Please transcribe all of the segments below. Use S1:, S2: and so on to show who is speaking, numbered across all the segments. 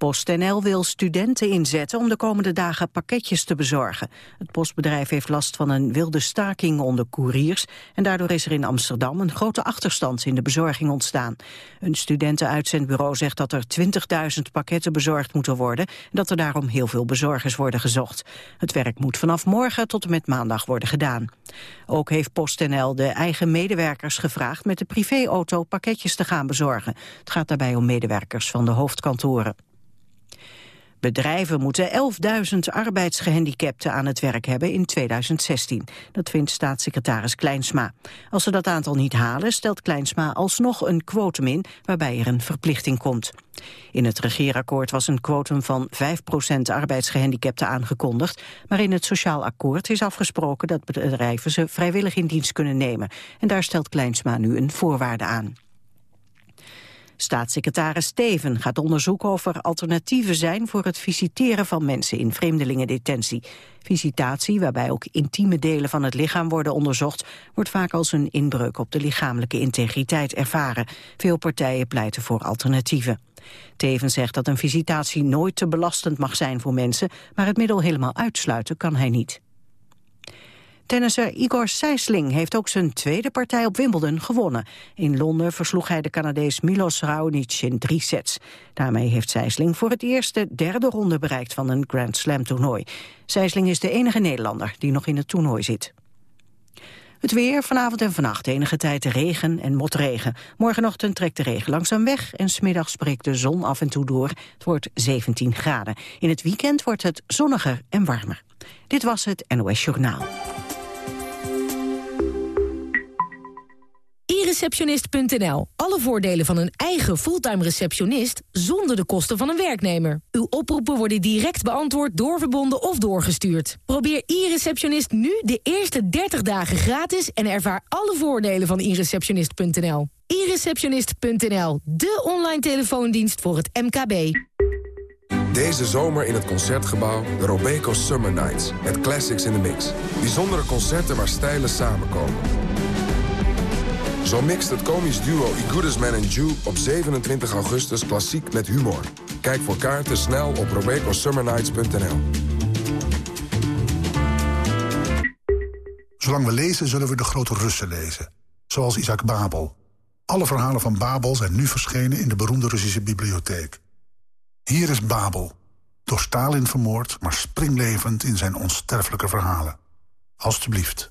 S1: PostNL wil studenten inzetten om de komende dagen pakketjes te bezorgen. Het postbedrijf heeft last van een wilde staking onder couriers... en daardoor is er in Amsterdam een grote achterstand in de bezorging ontstaan. Een studentenuitzendbureau zegt dat er 20.000 pakketten bezorgd moeten worden... en dat er daarom heel veel bezorgers worden gezocht. Het werk moet vanaf morgen tot en met maandag worden gedaan. Ook heeft PostNL de eigen medewerkers gevraagd... met de privéauto pakketjes te gaan bezorgen. Het gaat daarbij om medewerkers van de hoofdkantoren. Bedrijven moeten 11.000 arbeidsgehandicapten aan het werk hebben in 2016. Dat vindt staatssecretaris Kleinsma. Als ze dat aantal niet halen, stelt Kleinsma alsnog een quotum in... waarbij er een verplichting komt. In het regeerakkoord was een quotum van 5% arbeidsgehandicapten aangekondigd... maar in het sociaal akkoord is afgesproken dat bedrijven ze vrijwillig in dienst kunnen nemen. En daar stelt Kleinsma nu een voorwaarde aan. Staatssecretaris Steven gaat onderzoeken of er alternatieven zijn voor het visiteren van mensen in vreemdelingendetentie. Visitatie, waarbij ook intieme delen van het lichaam worden onderzocht, wordt vaak als een inbreuk op de lichamelijke integriteit ervaren. Veel partijen pleiten voor alternatieven. Teven zegt dat een visitatie nooit te belastend mag zijn voor mensen, maar het middel helemaal uitsluiten kan hij niet. Tennisser Igor Sijsling heeft ook zijn tweede partij op Wimbledon gewonnen. In Londen versloeg hij de Canadees Milos Raonic in drie sets. Daarmee heeft Sijsling voor het eerst de derde ronde bereikt van een Grand Slam toernooi. Sijsling is de enige Nederlander die nog in het toernooi zit. Het weer, vanavond en vannacht enige tijd regen en motregen. Morgenochtend trekt de regen langzaam weg en smiddags breekt de zon af en toe door. Het wordt 17 graden. In het weekend wordt het zonniger en warmer. Dit was het NOS Journaal.
S2: ireceptionist.nl. Alle voordelen van een eigen fulltime receptionist zonder de kosten van een werknemer. Uw oproepen worden direct beantwoord, doorverbonden of doorgestuurd. Probeer e-receptionist nu de eerste 30 dagen gratis en ervaar alle voordelen van ireceptionist.nl. ireceptionist.nl, de online telefoondienst voor het MKB.
S3: Deze zomer in het Concertgebouw de Robeco Summer Nights. Met classics in the mix. Bijzondere concerten waar stijlen samenkomen. Zo mixt het komisch duo I Man and Jew op 27 augustus klassiek met humor. Kijk voor kaarten snel op robecosummernights.nl.
S4: Zolang we lezen, zullen we de grote Russen lezen. Zoals Isaac Babel. Alle verhalen van Babel zijn nu verschenen in de beroemde Russische bibliotheek. Hier is Babel. Door Stalin vermoord, maar springlevend in zijn onsterfelijke verhalen. Alsjeblieft.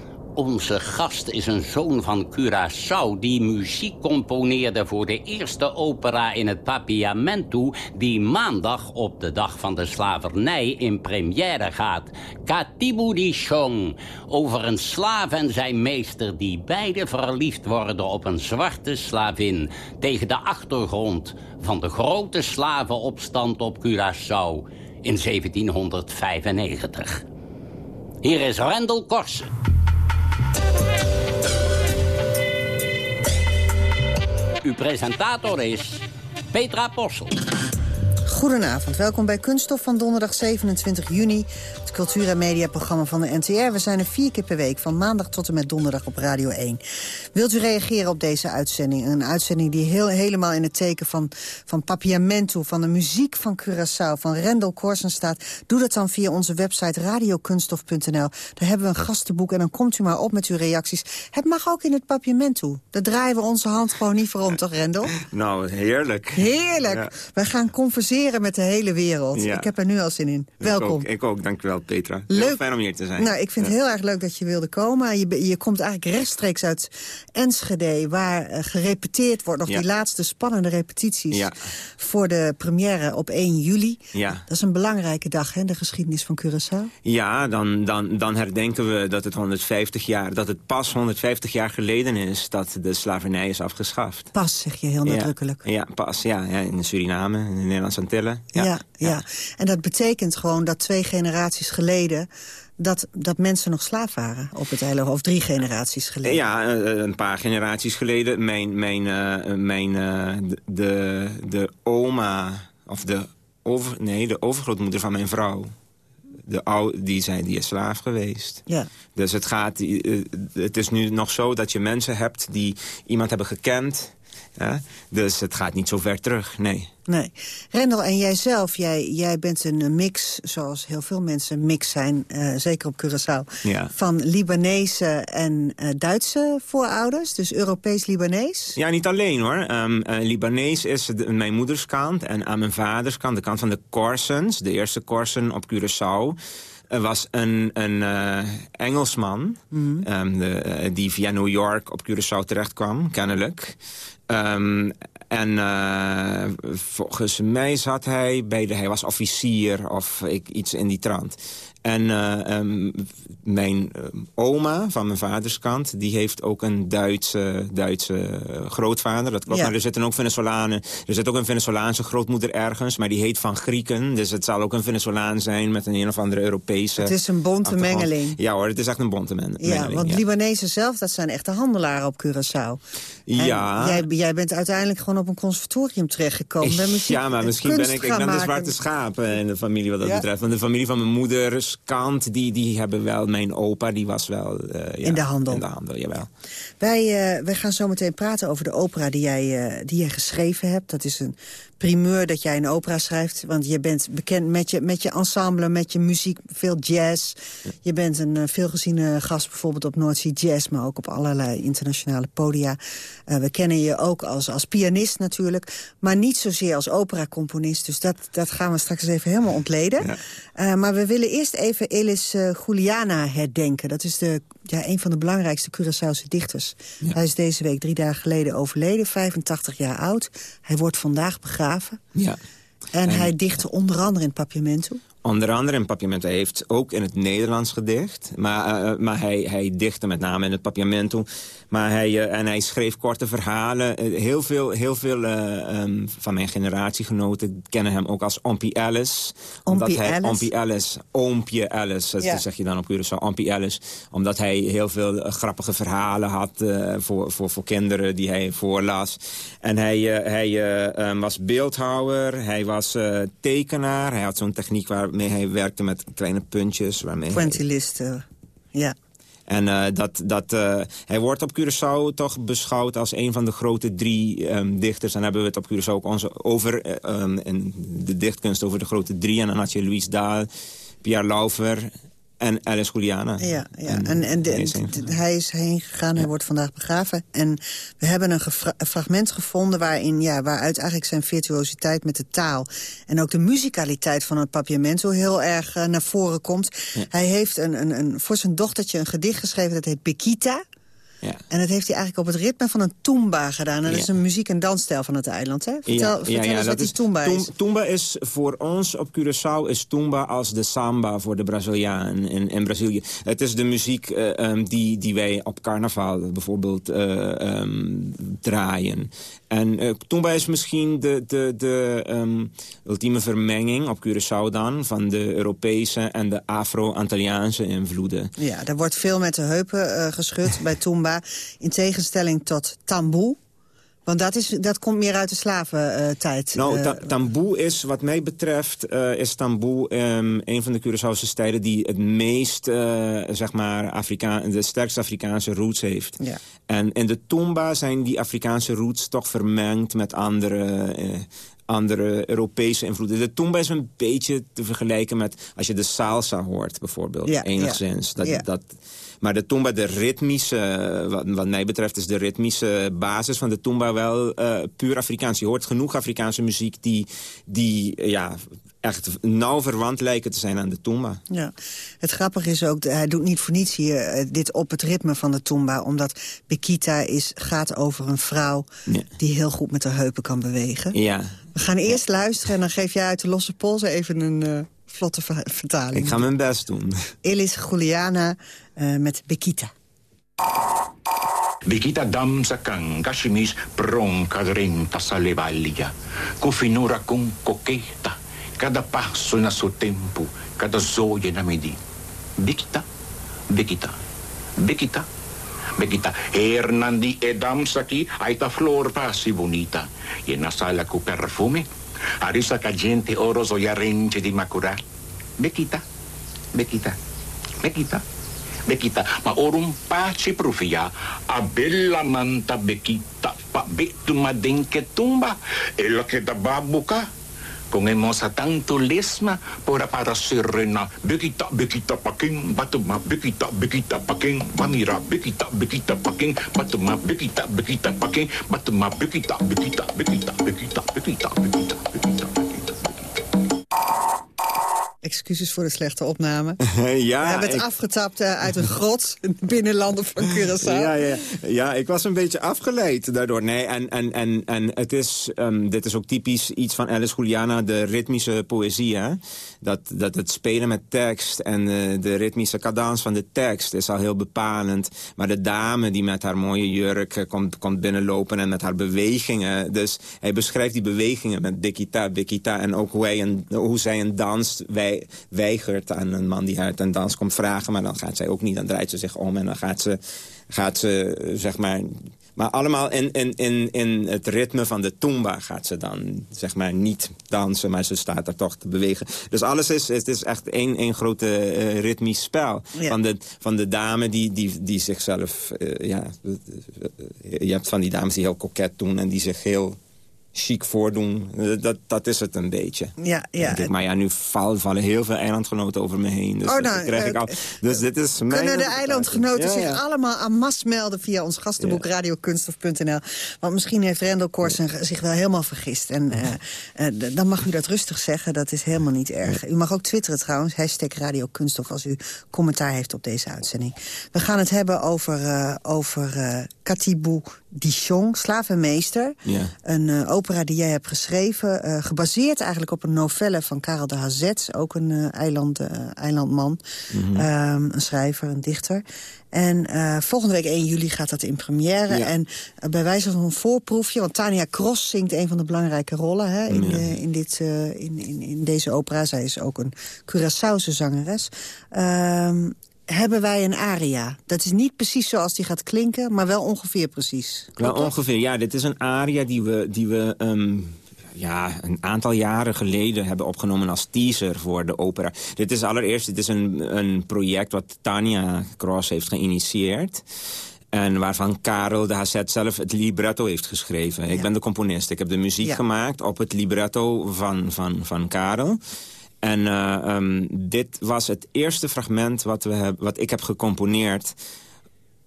S5: Onze gast is een zoon van Curaçao... die muziek componeerde voor de eerste opera in het Papiamento... die maandag op de dag van de slavernij in première gaat. Katibu. Over een slaaf en zijn meester... die beide verliefd worden op een zwarte slavin... tegen de achtergrond van de grote slavenopstand op Curaçao in 1795. Hier is Rendel Korsen. Uw presentator is Petra Possel.
S6: Goedenavond, welkom bij Kunststof van donderdag 27 juni cultuur- en mediaprogramma van de NTR. We zijn er vier keer per week, van maandag tot en met donderdag op Radio 1. Wilt u reageren op deze uitzending? Een uitzending die heel, helemaal in het teken van, van Papiamento... van de muziek van Curaçao, van Rendel Corsen staat. Doe dat dan via onze website radiokunststof.nl. Daar hebben we een gastenboek en dan komt u maar op met uw reacties. Het mag ook in het Papiamento. Daar draaien we onze hand gewoon niet voor om, toch Rendel?
S7: Nou, heerlijk.
S6: Heerlijk. We gaan converseren met de hele wereld. Ik heb er nu al zin in. Welkom.
S7: Ik ook, ik ook dankjewel Petra. Leuk. Heel fijn om hier te zijn.
S6: Nou, ik vind het heel erg leuk dat je wilde komen. Je, je komt eigenlijk rechtstreeks uit Enschede... waar uh, gerepeteerd wordt, nog die laatste spannende repetities... Ja. voor de première op 1 juli. Ja. Dat is een belangrijke dag, hè, de geschiedenis van Curaçao.
S7: Ja, dan, dan, dan herdenken we dat het 150 jaar... dat het pas 150 jaar geleden is dat de slavernij is afgeschaft.
S6: Pas, zeg je heel nadrukkelijk.
S7: Ja, pas, ja, ja. In Suriname, in de Nederlandse Antillen. Ja,
S6: ja. En dat betekent gewoon dat twee generaties geleden dat, dat mensen nog slaaf waren op het eiland, of drie generaties geleden.
S7: Ja, eh, een paar generaties geleden. Mijn, mijn, uh, mijn, uh, de, de oma, of de, over, nee, de overgrootmoeder van mijn vrouw... De oude, die, zijn, die is slaaf geweest. Ja. Dus het, gaat, het is nu nog zo dat je mensen hebt die iemand hebben gekend... Ja? Dus het gaat niet zo ver terug, nee.
S6: Nee. Rendel, en jijzelf, jij, jij bent een mix, zoals heel veel mensen mix zijn, uh, zeker op Curaçao, ja. van Libanese en uh, Duitse voorouders, dus Europees-Libanees?
S7: Ja, niet alleen hoor. Um, uh, Libanees is de, mijn moeders kant en aan mijn vaders kant, de kant van de Corsens, de eerste Corsen op Curaçao. Er was een, een Engelsman mm um, de, die via New York op Curaçao terecht kwam, kennelijk. Um, en uh, volgens mij zat hij bij de... Hij was officier of ik, iets in die trant. En uh, um, mijn uh, oma van mijn vaders kant... die heeft ook een Duitse, Duitse grootvader. Dat klopt. Ja. Maar er zitten ook Venezolanen. Er zit ook een Venezolaanse grootmoeder ergens. Maar die heet van Grieken. Dus het zal ook een Venezolaan zijn met een een of andere Europese...
S6: Het is een bonte mengeling.
S7: Ja hoor, het is echt een bonte mengeling.
S6: Ja, want ja. Libanezen zelf, dat zijn echte handelaren op Curaçao.
S7: ja.
S6: Jij, jij bent uiteindelijk gewoon op een conservatorium terechtgekomen.
S7: ja, maar misschien ben ik, ik ben de zwarte schaap in de familie wat dat betreft. Want de familie van mijn moeder kant, die, die hebben wel... Mijn opa, die was wel... Uh,
S6: ja, in de handel.
S7: In de handel, jawel.
S6: Wij, uh, wij gaan zo meteen praten over de opera die jij, uh, die jij geschreven hebt. Dat is een primeur dat jij een opera schrijft. Want je bent bekend met je, met je ensemble, met je muziek, veel jazz. Je bent een uh, veelgeziene gast bijvoorbeeld op Noordzee Jazz... maar ook op allerlei internationale podia. Uh, we kennen je ook als, als pianist natuurlijk... maar niet zozeer als operacomponist. Dus dat, dat gaan we straks even helemaal ontleden. Ja. Uh, maar we willen eerst even Elis Juliana herdenken. Dat is de, ja, een van de belangrijkste Curaçaose dichters. Ja. Hij is deze week drie dagen geleden overleden, 85 jaar oud. Hij wordt vandaag begraven ja. En, en hij dichtte onder andere in Papiamento.
S7: Onder andere in Papiamento. Hij heeft ook in het Nederlands gedicht. Maar, uh, maar hij, hij dichtte met name in het Papiamento. Maar hij, uh, en hij schreef korte verhalen. Uh, heel veel, heel veel um, van mijn generatiegenoten kennen hem ook als Ompie Alice.
S6: Ompie
S7: omdat hij,
S6: Alice?
S7: Ompie Alice. Oompje ja. dat zeg je dan op Curaçao. Ompie Alice. Omdat hij heel veel grappige verhalen had voor, voor, voor kinderen die hij voorlas. En hij, hij um, was beeldhouwer. Hij was tekenaar. Hij had zo'n techniek waar waarmee hij werkte met kleine puntjes. Waarmee
S6: Pointillisten, ja.
S7: En uh, dat, dat, uh, hij wordt op Curaçao toch beschouwd als een van de grote drie um, dichters. En hebben we het op Curaçao ook onze, over um, in de dichtkunst over de grote drie. En dan had je Louis Daal, Pierre Lauver en Alice Juliana.
S6: Ja, ja. en, en, en de, hij, is hij is heen gegaan, ja. hij wordt vandaag begraven. En we hebben een, een, fragment gevonden waarin, ja, waaruit eigenlijk zijn virtuositeit met de taal... en ook de muzikaliteit van het Papiamento heel erg uh, naar voren komt. Ja. Hij heeft een, een, een, voor zijn dochtertje een gedicht geschreven, dat heet Pequita... Ja. En dat heeft hij eigenlijk op het ritme van een tumba gedaan. En dat ja. is een muziek- en dansstijl van het eiland. Hè? Vertel,
S7: ja,
S6: vertel eens wat die tumba is.
S7: Tumba is voor ons op Curaçao is tumba als de samba voor de Braziliaan in, in Brazilië. Het is de muziek uh, um, die, die wij op carnaval bijvoorbeeld uh, um, draaien. En uh, tumba is misschien de, de, de um, ultieme vermenging op Curaçao dan... van de Europese en de Afro-Antilliaanse invloeden.
S6: Ja, er wordt veel met de heupen geschud bij tumba. In tegenstelling tot tamboe. Want dat, is, dat komt meer uit de slaventijd.
S7: nou, ta tamboe is, wat mij betreft, uh, is tamboe um, een van de Curaçaose stijlen... die het meest, uh, zeg maar, Afrika de sterkste Afrikaanse roots heeft. Ja. En in de tumba zijn die Afrikaanse roots toch vermengd met andere... Uh, andere Europese invloeden. De tumba is een beetje te vergelijken met als je de salsa hoort bijvoorbeeld.
S6: Ja,
S7: enigszins.
S6: ja.
S7: Dat, dat, maar de tumba, de ritmische, wat, wat, mij betreft is de ritmische basis van de tumba wel uh, puur Afrikaans. Je hoort genoeg Afrikaanse muziek die, die ja, echt nauw verwant lijken te zijn aan de tumba.
S6: Ja. Het grappige is ook, hij doet niet voor niets hier eh, dit op het ritme van de tumba. Omdat Bekita is, gaat over een vrouw ja. die heel goed met haar heupen kan bewegen.
S7: Ja.
S6: We gaan eerst luisteren en dan geef jij uit de losse pols even een uh, vlotte ver vertaling.
S7: Ik ga mijn best doen.
S6: Elis Juliana Eh, met Bekita.
S8: Bikita damsa kan gashimis bronca drenta salevalia, com finura com coqueta, cada passo na sua tempo, cada zoia na medida. Bikita, Bikita, Bikita, Bikita. Hernandi e damsa aqui, aita flor passe bonita, e na sala com perfume, arisa cagente oroso e arrente de macurá. Bikita, Bikita, Bikita. Bekita, ma orum pace profia, a bella manta Bekita, pa betu madenke tumba, e la che da babuca, con emosa tanto lesma, pora para serena, Bekita, Bekita paking, batuma, Bekita, Bekita paking, mamira, Bekita, Bekita paking, batuma, Bekita, Bekita paking, batuma, Bekita, Bekita, Bekita, Bekita, Bekita, Bekita, Bekita,
S6: Excuses voor de slechte opname.
S7: ja,
S6: We hebben het
S7: ik...
S6: afgetapt uh, uit een grot in de binnenlanden van Curaçao.
S7: Ja, ja, ja, ik was een beetje afgeleid daardoor. Nee, en, en, en, en het is, um, dit is ook typisch iets van Alice Juliana, de ritmische poëzie. Hè? Dat, dat het spelen met tekst en uh, de ritmische cadans van de tekst is al heel bepalend. Maar de dame die met haar mooie jurk uh, komt, komt binnenlopen en met haar bewegingen. Dus hij beschrijft die bewegingen met Bikita, Bikita. En ook hoe, hij een, hoe zij een dans wij, weigert aan een man die haar ten dans komt vragen. Maar dan gaat zij ook niet, dan draait ze zich om en dan gaat ze, gaat ze zeg maar... Maar allemaal in, in, in, in het ritme van de tumba gaat ze dan, zeg maar, niet dansen, maar ze staat er toch te bewegen. Dus alles is, het is echt één, één grote uh, ritmisch spel. Ja. Van, de, van de dame die, die, die zichzelf, uh, ja, je hebt van die dames die heel koket doen en die zich heel chic voordoen. Dat, dat is het een beetje.
S6: Ja, ja.
S7: Ik. Maar ja, nu vallen, vallen heel veel eilandgenoten over me heen. Dus,
S6: oh, nou,
S7: krijg ik al, dus dit is
S6: Kunnen
S7: mijn
S6: de eilandgenoten
S7: ja,
S6: zich
S7: ja.
S6: allemaal aan mas melden... via ons gastenboek ja. radiokunstof.nl. Want misschien heeft Rendel Korsen zich wel helemaal vergist. En uh, uh, dan mag u dat rustig zeggen, dat is helemaal niet erg. U mag ook twitteren trouwens, hashtag radiokunstof... als u commentaar heeft op deze uitzending. We gaan het hebben over, over Katibou Dichon, slavenmeester.
S7: Ja.
S6: Een uh, opera die jij hebt geschreven. Uh, gebaseerd eigenlijk op een novelle van Karel de Hazet. Ook een uh, eiland, eilandman. Mm -hmm. um, een schrijver, een dichter. En volgende week 1 juli gaat dat in première.
S7: Ja.
S6: En bij wijze van een voorproefje... want Tania Cross zingt een van de belangrijke rollen hè, in,
S7: Ja.
S6: in, dit, in, in, in, deze opera. Zij is ook een Curaçaose zangeres. Um, hebben wij een aria. Dat is niet precies zoals die gaat klinken, maar wel ongeveer precies.
S7: Wel ongeveer, ja. Dit is een aria die we, die we um, ja, een aantal jaren geleden hebben opgenomen als teaser voor de opera. Dit is allereerst dit is een, een project wat Tania Cross heeft geïnitieerd. En waarvan Karel de Hazet zelf het libretto heeft geschreven. Ik
S6: Ja.
S7: ben de componist. Ik heb de muziek
S6: Ja.
S7: gemaakt op het libretto van, van, van Karel. En uh, um, dit was het eerste fragment wat, we heb, wat ik heb gecomponeerd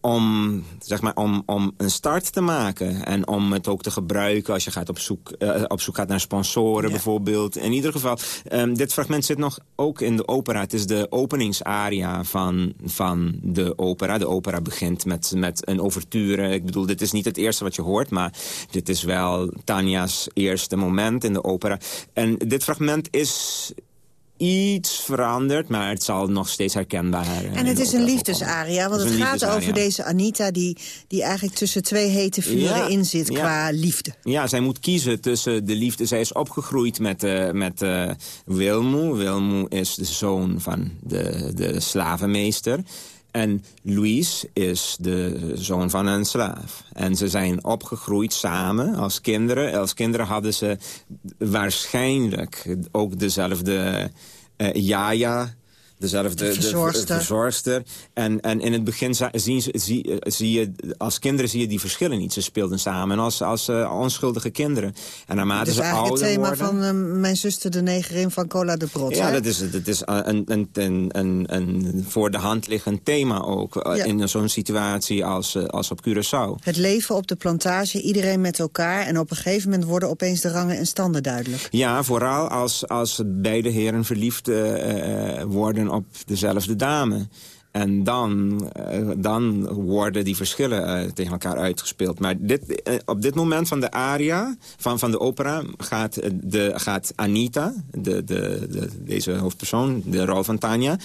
S7: om, zeg maar, om, om een start te maken. En om het ook te gebruiken als je gaat op, zoek, uh, op zoek gaat naar sponsoren
S6: Ja.
S7: bijvoorbeeld. In ieder geval, um, dit fragment zit nog ook in de opera. Het is de openingsaria van, van de opera. De opera begint met, met een overture. Ik bedoel, dit is niet het eerste wat je hoort... maar dit is wel Tanya's eerste moment in de opera. En dit fragment is iets veranderd, maar het zal nog steeds herkenbaar uh,
S6: En het is een liefdesaria, want
S7: Het
S6: gaat over deze Anita... Die, die eigenlijk tussen twee hete vuren
S7: Ja,
S6: in zit
S7: ja.
S6: qua liefde.
S7: Ja, zij moet kiezen tussen de liefde. Zij is opgegroeid met, uh, met uh, Wilmu. Wilmu is de zoon van de, de slavenmeester. En Louise is de zoon van een slaaf. En ze zijn opgegroeid samen als kinderen. Als kinderen hadden ze waarschijnlijk ook dezelfde Jaja dezelfde
S9: De verzorgster.
S7: de verzorgster. En, en in het begin zien ze, zie, zie je, als kinderen zie je die verschillen niet. Ze speelden samen als, als eh, onschuldige kinderen. En naarmate
S9: Dus
S7: ze
S9: eigenlijk het
S7: ouder
S9: thema
S7: worden...
S9: van eh, Mijn zuster de negerin van Cola de Brot.
S7: Ja,
S9: hè?
S7: dat is, dat is een, een, een, een, een voor de hand liggend thema ook. eh,
S9: Ja.
S7: In zo'n situatie als, eh, als op Curaçao.
S9: Het leven op de plantage, iedereen met elkaar... en op een gegeven moment worden opeens de rangen en standen duidelijk.
S7: Ja, vooral als, als beide heren verliefd eh, eh, op dezelfde dame. En dan, eh, dan worden die verschillen eh, tegen elkaar uitgespeeld. Maar dit, eh, op dit moment van de aria, van, van de opera... gaat, de, gaat Anita, de, de, de, deze hoofdpersoon, de rol van Tanja...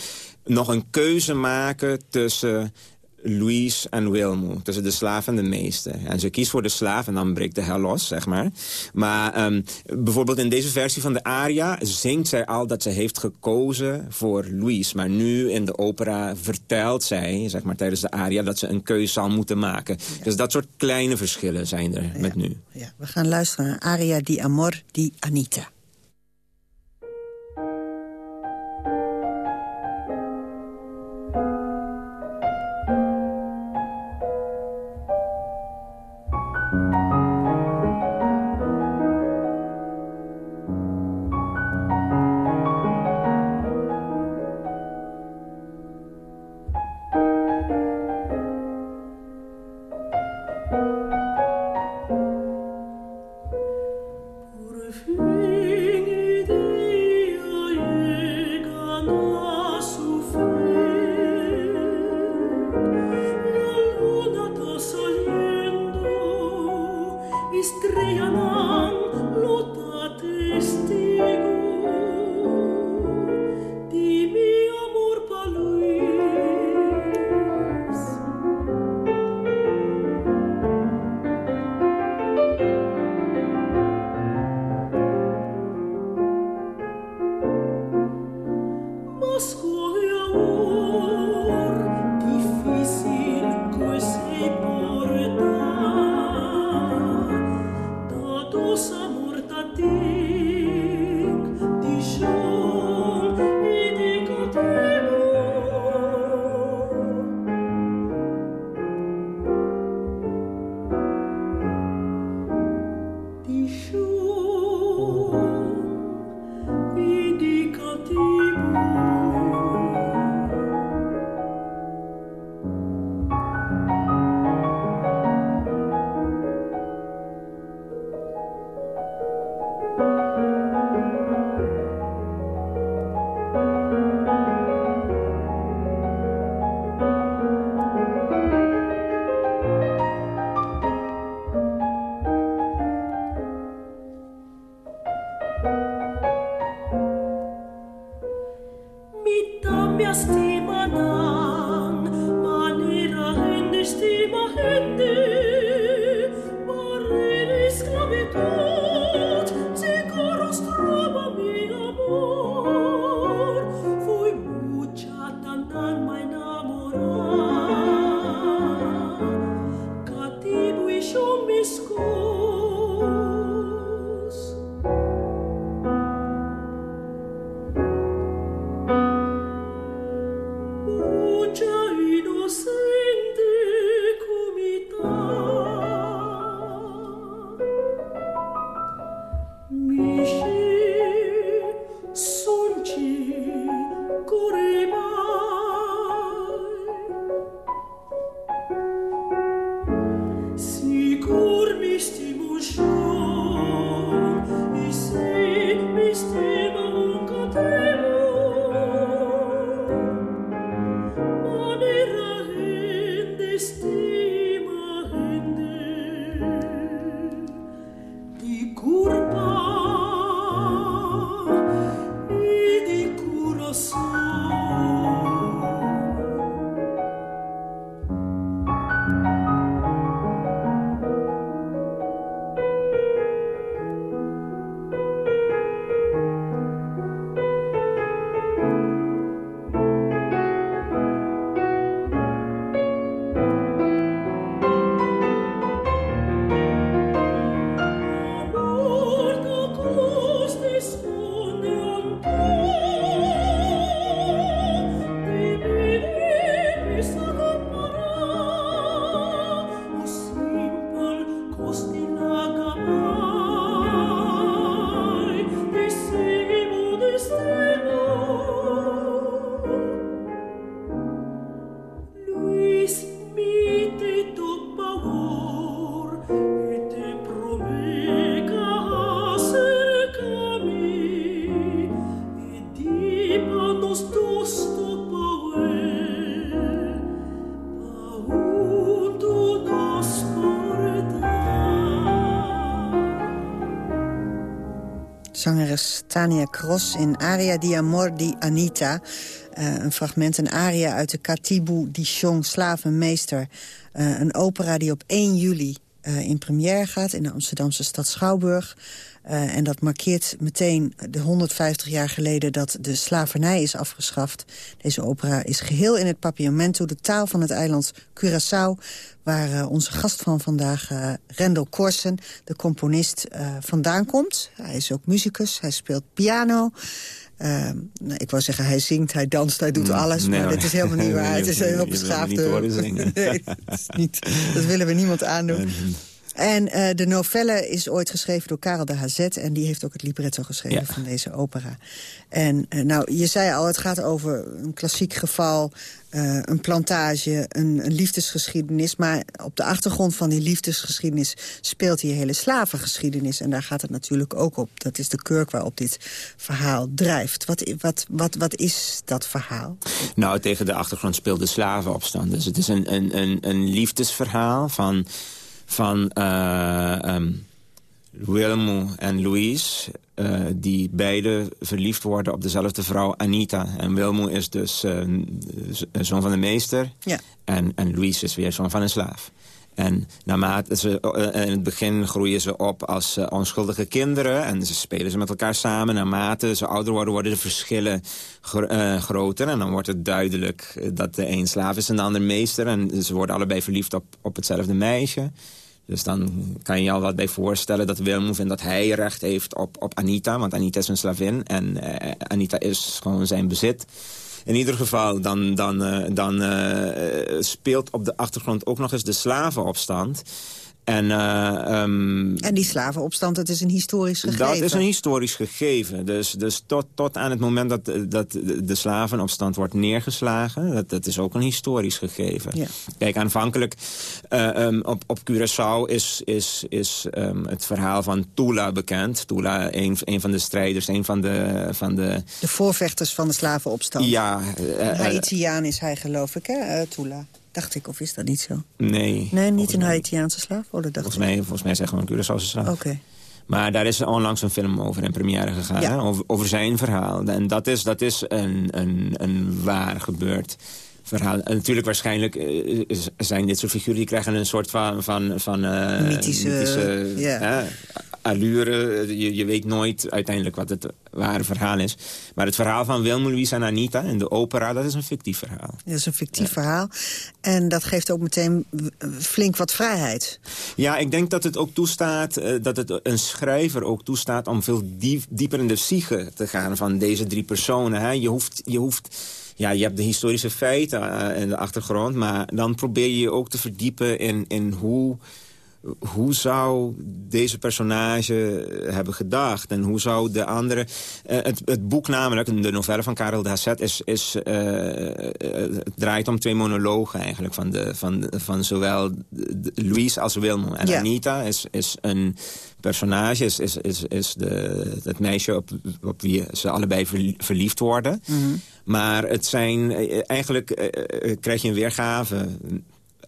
S7: nog een keuze maken tussen Louise en Wilmo. Tussen de slaaf en de meester. En ze kiest voor de slaaf en dan breekt de hel los, zeg maar. Maar ehm, bijvoorbeeld in deze versie van de aria... zingt zij al dat ze heeft gekozen voor Louise. Maar nu in de opera vertelt zij, zeg maar tijdens de aria... dat ze een keuze zal moeten maken. Dus dat soort kleine verschillen zijn er met nu.
S9: Ja, we gaan luisteren naar Aria di Amor di Anita.
S6: Cross in Aria di Amor di Anita. Uh, een fragment, een aria uit de Katibu Dijon Slavenmeester. Uh, een opera die op 1 juli uh, in première gaat in de Amsterdamse stad Schouwburg. Uh, en dat markeert meteen de 150 jaar geleden dat de slavernij is afgeschaft. Deze opera is geheel in het Papiamento, de taal van het eiland Curaçao... waar uh, onze gast van vandaag, uh, Rendel Korsen, de componist, vandaan komt. Hij is ook muzikus, hij speelt piano... Nou, ik wou zeggen, hij zingt, hij danst, hij doet mm, alles. Nee, maar dat is helemaal niet waar. Het is heel beschaafde... nee, dat, is niet, dat willen we niemand aandoen. En uh, de novelle is ooit geschreven door Karel de Hazet... en die heeft ook het libretto geschreven ja. van deze opera. En uh, nou, je zei al, het gaat over een klassiek geval... Uh, een plantage, een, een, liefdesgeschiedenis. Maar op de achtergrond van die liefdesgeschiedenis... speelt die hele slavengeschiedenis. En daar gaat het natuurlijk ook op. Dat is de kurk waarop dit verhaal drijft. Wat, wat, wat, wat is dat verhaal?
S7: Nou, tegen de achtergrond speelt de slavenopstand. Dus het is een, een, een, een liefdesverhaal van van uh, um, Wilmo en Louise... Uh, die beide verliefd worden op dezelfde vrouw Anita. En Wilmo is dus uh, zoon van de meester.
S6: Ja.
S7: En, en Louise is weer zoon van een slaaf. En naarmate ze, in het begin groeien ze op als onschuldige kinderen. En ze spelen ze met elkaar samen. Naarmate ze ouder worden, worden de verschillen gro uh, groter. En dan wordt het duidelijk dat de een slaaf is en de ander meester. En ze worden allebei verliefd op, op hetzelfde meisje. Dus dan kan je al wat bij voorstellen dat Wilmo vindt dat hij recht heeft op, op Anita. Want Anita is een slavin en uh, Anita is gewoon zijn bezit. In ieder geval, dan, dan, uh, dan uh, speelt op de achtergrond ook nog eens de slavenopstand. En, uh, um,
S6: en die slavenopstand, dat is een historisch gegeven?
S7: Dat is een historisch gegeven. Dus, dus tot, tot aan het moment dat, dat de slavenopstand wordt neergeslagen... dat, dat is ook een historisch gegeven.
S6: Ja.
S7: Kijk, aanvankelijk uh, um, op, op Curaçao is, is, is um, het verhaal van Tula bekend. Tula, een, een van de strijders, een van de, van de...
S6: De voorvechters van de slavenopstand.
S7: Ja.
S6: Uh, Haitiaan is hij, geloof ik, hè, Tula? Dacht ik, of is dat niet zo?
S7: Nee.
S6: Nee, niet een Haitiaanse slaaf? Oh, dacht
S7: volgens, mij, volgens mij zeggen we een Curaçaose slaaf.
S6: Oké. Okay.
S7: Maar daar is onlangs een film over in première gegaan. Ja. Over, over, zijn verhaal. En dat is, dat is een, een, een waar gebeurd verhaal. En natuurlijk waarschijnlijk uh, zijn dit soort figuren... die krijgen een soort van... van, van uh,
S6: mythische...
S7: mythische
S6: yeah
S7: allure. Je, je, weet nooit uiteindelijk wat het ware verhaal is. Maar het verhaal van Wilma, Louise en Anita in de opera... dat is een fictief verhaal.
S6: Dat is een fictief ja. verhaal. En dat geeft ook meteen flink wat vrijheid.
S7: Ja, ik denk dat het ook toestaat... Uh, dat het een schrijver ook toestaat... om veel diep, dieper in de psyche te gaan van deze drie personen. Hè. Je hoeft... Je hoeft ja, je hebt de historische feiten uh, in de achtergrond... maar dan probeer je je ook te verdiepen in, in hoe hoe zou deze personage hebben gedacht? En hoe zou de andere... Uh, het, het, boek namelijk, de novelle van Karel de Hasset... Is, is, uh, het draait om twee monologen eigenlijk... van, de, van, van zowel Louise als Wilmo. En
S6: ja.
S7: Anita is, is een personage, is, is, is, is de, het meisje op, op wie ze allebei verliefd worden.
S6: Mm -hmm.
S7: Maar het zijn... Eigenlijk krijg je een weergave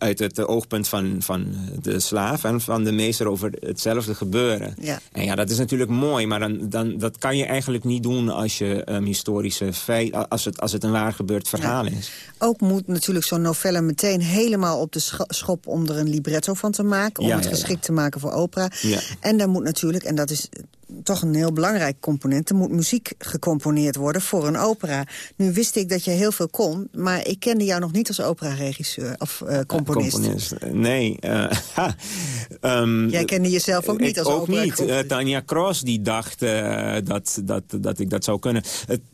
S7: uit het oogpunt van, van de slaaf en van de meester over hetzelfde gebeuren.
S6: Ja.
S7: En ja, dat is natuurlijk mooi, maar dan, dan, dat kan je eigenlijk niet doen als je um, historische feit, als het, als het een waar gebeurd verhaal ja. is.
S6: Ook moet natuurlijk zo'n novelle meteen helemaal op de schop om er een libretto van te maken, om
S7: ja,
S6: het geschikt te maken voor opera.
S7: Ja.
S6: En daar moet natuurlijk, en dat is toch een heel belangrijk component. Er moet muziek gecomponeerd worden voor een opera. Nu wist ik dat je heel veel kon, maar ik kende jou nog niet als operaregisseur of uh, componist.
S7: Uh, componist. Nee. Uh, um,
S6: Jij kende jezelf ook niet als
S7: ook niet. Uh, Tanja Cross die dacht dat, dat, dat ik dat zou kunnen.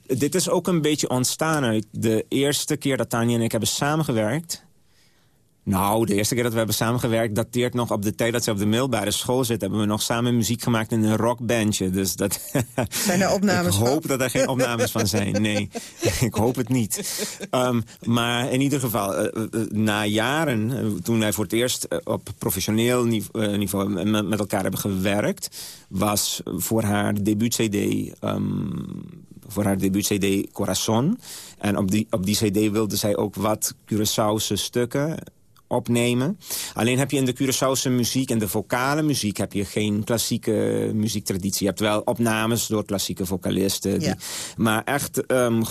S7: dit is ook een beetje ontstaan uit de eerste keer dat Tanja en ik hebben samengewerkt. Nou, de eerste keer dat we hebben samengewerkt... dateert nog op de tijd dat ze op de middelbare school zit... hebben we nog samen muziek gemaakt in een rockbandje. Dus dat...
S6: Zijn er opnames
S7: Ik hoop van? dat er geen opnames van zijn. Nee, ik hoop het niet. Um, maar in ieder geval, uh, uh, na jaren... Uh, toen wij voor het eerst op professioneel niveau, niveau met, elkaar hebben gewerkt... was voor haar debuut-cd... Um, voor haar debuut-cd Corazon. En op die, op die cd wilde zij ook wat Curaçaose stukken opnemen. Alleen heb je in de Curaçaose muziek en de vocale muziek... heb je geen klassieke muziektraditie. Je hebt wel opnames door klassieke vocalisten. Die, maar echt, um,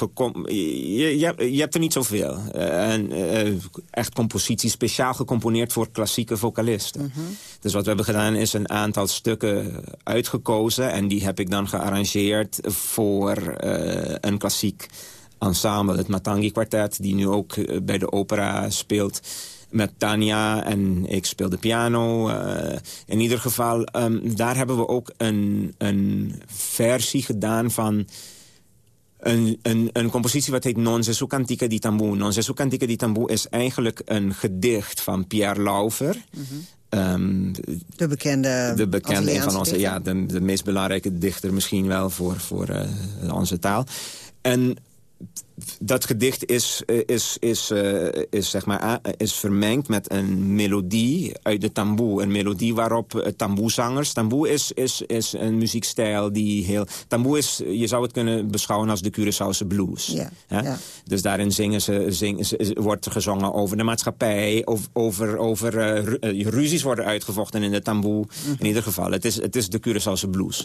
S7: je, je, je, hebt er niet zoveel. Uh, en, uh, echt compositie speciaal gecomponeerd voor klassieke vocalisten. -hmm. Dus wat we hebben gedaan is een aantal stukken uitgekozen... en die heb ik dan gearrangeerd voor uh, een klassiek ensemble. Het Matangi Quartet, die nu ook bij de opera speelt met Tania en ik speelde piano. Uh, in ieder geval, um, daar hebben we ook een, een versie gedaan van... Een, een, een compositie wat heet Non Jesu Cantique di Tambour. Non Jesu Cantique di Tambour is eigenlijk een gedicht van Pierre Lauver. Mm
S6: -hmm. um, de bekende
S7: De bekende, van onze, ja, de, de meest belangrijke dichter misschien wel voor, voor uh, onze taal. En dat gedicht is, eh, is, is, uh, is, zeg maar, is vermengd met een melodie uit de tamboe. Een melodie waarop tamboezangers... Tamboe is, is, is een muziekstijl die heel... Tamboe is, je zou het kunnen beschouwen als de Curaçaose blues.
S6: Ja, ja.
S7: Dus daarin zingen ze, zingen ze, wordt gezongen over de maatschappij... Over, over, over uh, ruzies worden uitgevochten in de tamboe. Mm -hmm. In ieder geval, het is, het is de Curaçaose blues.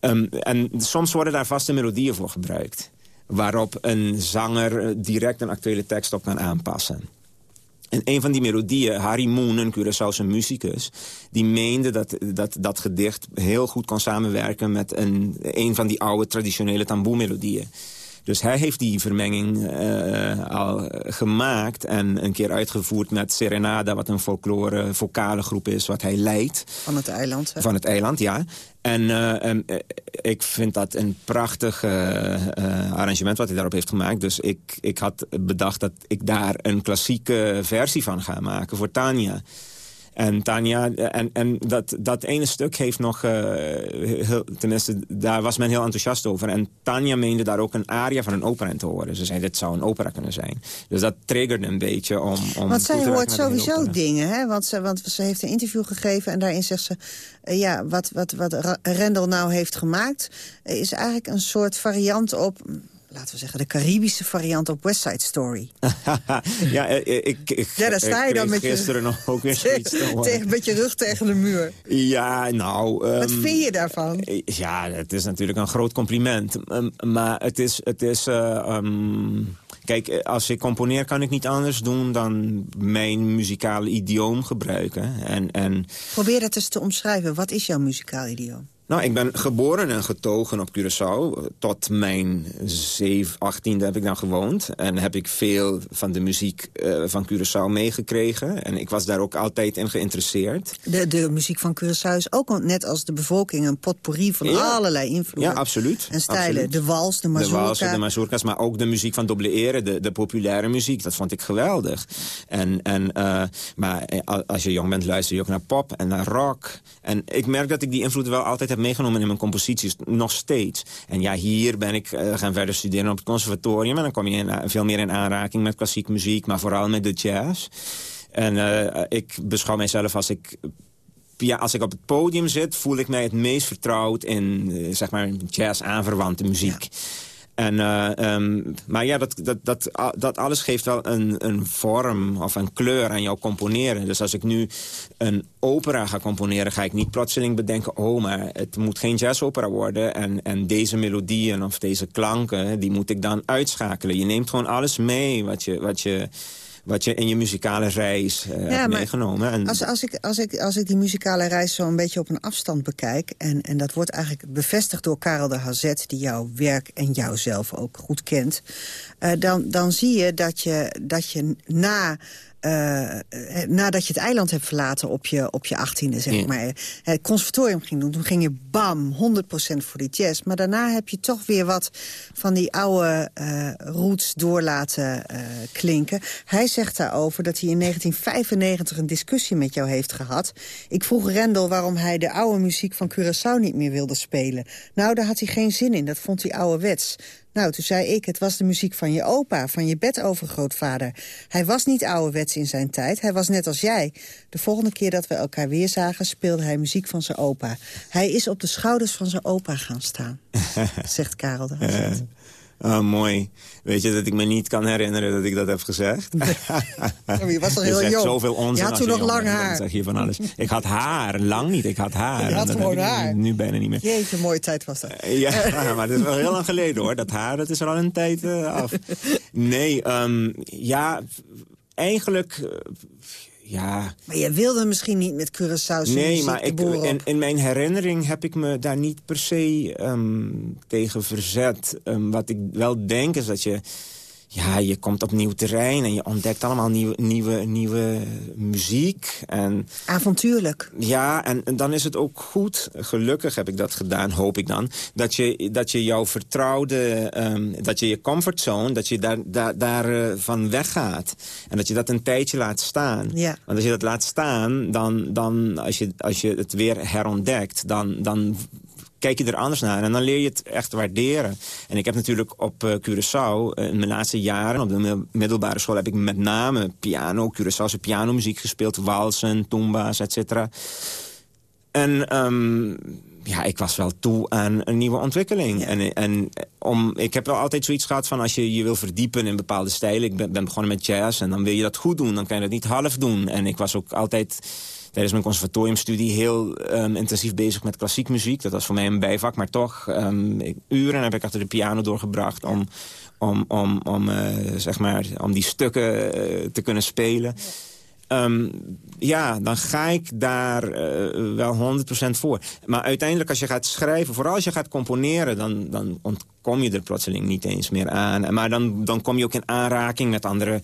S7: Um, en soms worden daar vaste melodieën voor gebruikt waarop een zanger eh, direct een actuele tekst op kan aanpassen. En een van die melodieën, Harry Moon, een Curaçaose muzikus... die meende dat, dat dat gedicht heel goed kon samenwerken... met een, een van die oude traditionele tamboe-melodieën. Dus hij heeft die vermenging uh, al gemaakt en een keer uitgevoerd met Serenada... wat een folklore vocale groep is, wat hij leidt.
S6: Van het eiland, hè?
S7: Van het eiland, ja. En uh, um, ik vind dat een prachtig uh, arrangement wat hij daarop heeft gemaakt. Dus ik, ik had bedacht dat ik daar een klassieke versie van ga maken voor Tania. En Tanja, en, en dat, dat ene stuk heeft nog, uh, heel, tenminste, daar was men heel enthousiast over. En Tanja meende daar ook een aria van een opera in te horen. Ze zei, dit zou een opera kunnen zijn. Dus dat triggerde een beetje om... om
S6: want zij hoort sowieso dingen, hè? Want ze, want ze heeft een interview gegeven en daarin zegt ze... Uh, ja, wat, wat, wat Rendel nou heeft gemaakt... is eigenlijk een soort variant op laten we zeggen, de Caribische variant op West Side Story.
S7: ja, ik, ik,
S6: ja, daar sta je dan met je,
S7: gisteren nog ook weer zoiets
S6: tegen, Met je rug tegen de muur.
S7: Ja, nou... Um,
S6: Wat vind je daarvan?
S7: Ja, het is natuurlijk een groot compliment. Um, maar het is... Het is uh, um, Kijk, als ik componeer kan ik niet anders doen dan mijn muzikale idioom gebruiken. En, en...
S6: Probeer dat eens te omschrijven. Wat is jouw muzikaal idioom?
S7: Nou, ik ben geboren en getogen op Curaçao. Tot mijn 7, 18e heb ik dan gewoond. En heb ik veel van de muziek uh, van Curaçao meegekregen. En ik was daar ook altijd in geïnteresseerd.
S6: De, de muziek van Curaçao is ook net als de bevolking... een potpourri van ja. allerlei invloeden.
S7: Ja, absoluut.
S6: En stijlen.
S7: Absoluut.
S6: De wals, de mazurka.
S7: De wals, de mazurkas, maar ook de muziek van Doble Ere. De, de populaire muziek, dat vond ik geweldig. En, en, uh, maar als je jong bent, luister je ook naar pop en naar rock. En ik merk dat ik die invloeden wel altijd heb meegenomen in mijn composities, nog steeds. En ja, hier ben ik uh, gaan verder studeren op het conservatorium... en dan kom je in, uh, veel meer in aanraking met klassiek muziek... maar vooral met de jazz. En uh, ik beschouw mijzelf als ik... Ja, als ik op het podium zit, voel ik mij het meest vertrouwd in zeg maar jazz aanverwante muziek. En, uh, um, maar ja, dat, dat, dat, dat alles geeft wel een, een vorm of een kleur aan jouw componeren. Dus als ik nu een opera ga componeren, ga ik niet plotseling bedenken... oh, maar het moet geen jazzopera worden... en, en deze melodieën of deze klanken, die moet ik dan uitschakelen. Je neemt gewoon alles mee wat je... Wat je wat je in je muzikale reis uh, ja, hebt meegenomen. En...
S6: Als, als, ik, als, ik, als ik die muzikale reis zo een beetje op een afstand bekijk... en, en dat wordt eigenlijk bevestigd door Karel de Hazet... die jouw werk en jouzelf ook goed kent... Uh, dan, dan zie je dat je, dat je na uh, nadat je het eiland hebt verlaten op je, op je achttiende, zeg ja. maar... het conservatorium ging doen, toen ging je bam, 100% voor die jazz. Maar daarna heb je toch weer wat van die oude uh, roots door laten uh, klinken. Hij zegt daarover dat hij in 1995 een discussie met jou heeft gehad. Ik vroeg Rendel waarom hij de oude muziek van Curaçao niet meer wilde spelen. Nou, daar had hij geen zin in, dat vond hij ouderwets. Nou, toen zei ik, het was de muziek van je opa, van je bedovergrootvader. Hij was niet ouderwets in zijn tijd, hij was net als jij. De volgende keer dat we elkaar weer zagen, speelde hij muziek van zijn opa. Hij is op de schouders van zijn opa gaan staan, zegt Karel de.
S7: Oh, mooi. Weet je dat ik me niet kan herinneren dat ik dat heb gezegd?
S6: je was toch heel
S7: zegt
S6: jong?
S7: zoveel onzin
S6: Je had toen nog lang
S7: dan
S6: haar.
S7: zeg je van alles. Ik had haar, lang niet. Ik had haar.
S6: Je had gewoon haar.
S7: Nu bijna niet meer.
S6: Jeetje, mooie tijd was dat.
S7: Ja, maar dat is wel heel lang geleden hoor. Dat haar, dat is er al een tijd eh, af. Nee, ehm, ja, eigenlijk... eh, ja,
S6: Maar je wilde misschien niet met Curaçao
S7: Nee, maar ik, in, in mijn herinnering heb ik me daar niet per se ehm, tegen verzet. Ehm, wat ik wel denk is dat je... Ja, je komt op nieuw terrein en je ontdekt allemaal nieuwe, nieuwe, nieuwe muziek. En
S6: Avontuurlijk.
S7: ja, en, en dan is het ook goed, gelukkig heb ik dat gedaan, hoop ik dan... dat je, dat je jouw vertrouwde, ehm, dat je je comfortzone, dat je daar, daar, daar eh, van weggaat. En dat je dat een tijdje laat staan.
S6: Ja.
S7: Want als je dat laat staan, dan, dan als, je, als je het weer herontdekt... dan, dan kijk je er anders naar en dan leer je het echt waarderen. En ik heb natuurlijk op eh, Curaçao eh, in mijn laatste jaren... op de mid- middelbare school heb ik met name piano, Curaçaose pianomuziek gespeeld... walsen, tumba's, et cetera. En ehm, ja, ik was wel toe aan een nieuwe ontwikkeling. En, en om, ik heb wel altijd zoiets gehad van als je je wil verdiepen in bepaalde stijlen. Ik ben, ben begonnen met jazz en dan wil je dat goed doen. Dan kan je dat niet half doen. En ik was ook altijd tijdens mijn conservatoriumstudie heel ehm, intensief bezig met klassiek muziek. Dat was voor mij een bijvak, maar toch ehm, ik- uren heb ik achter de piano doorgebracht om, om, om, om, eh, zeg maar, om die stukken eh, te kunnen spelen. Ehm, ja, dan ga ik daar eh, wel 100% voor. Maar uiteindelijk als je gaat schrijven, vooral als je gaat componeren... dan, dan ontkom je er plotseling niet eens meer aan. Maar dan, dan kom je ook in aanraking met andere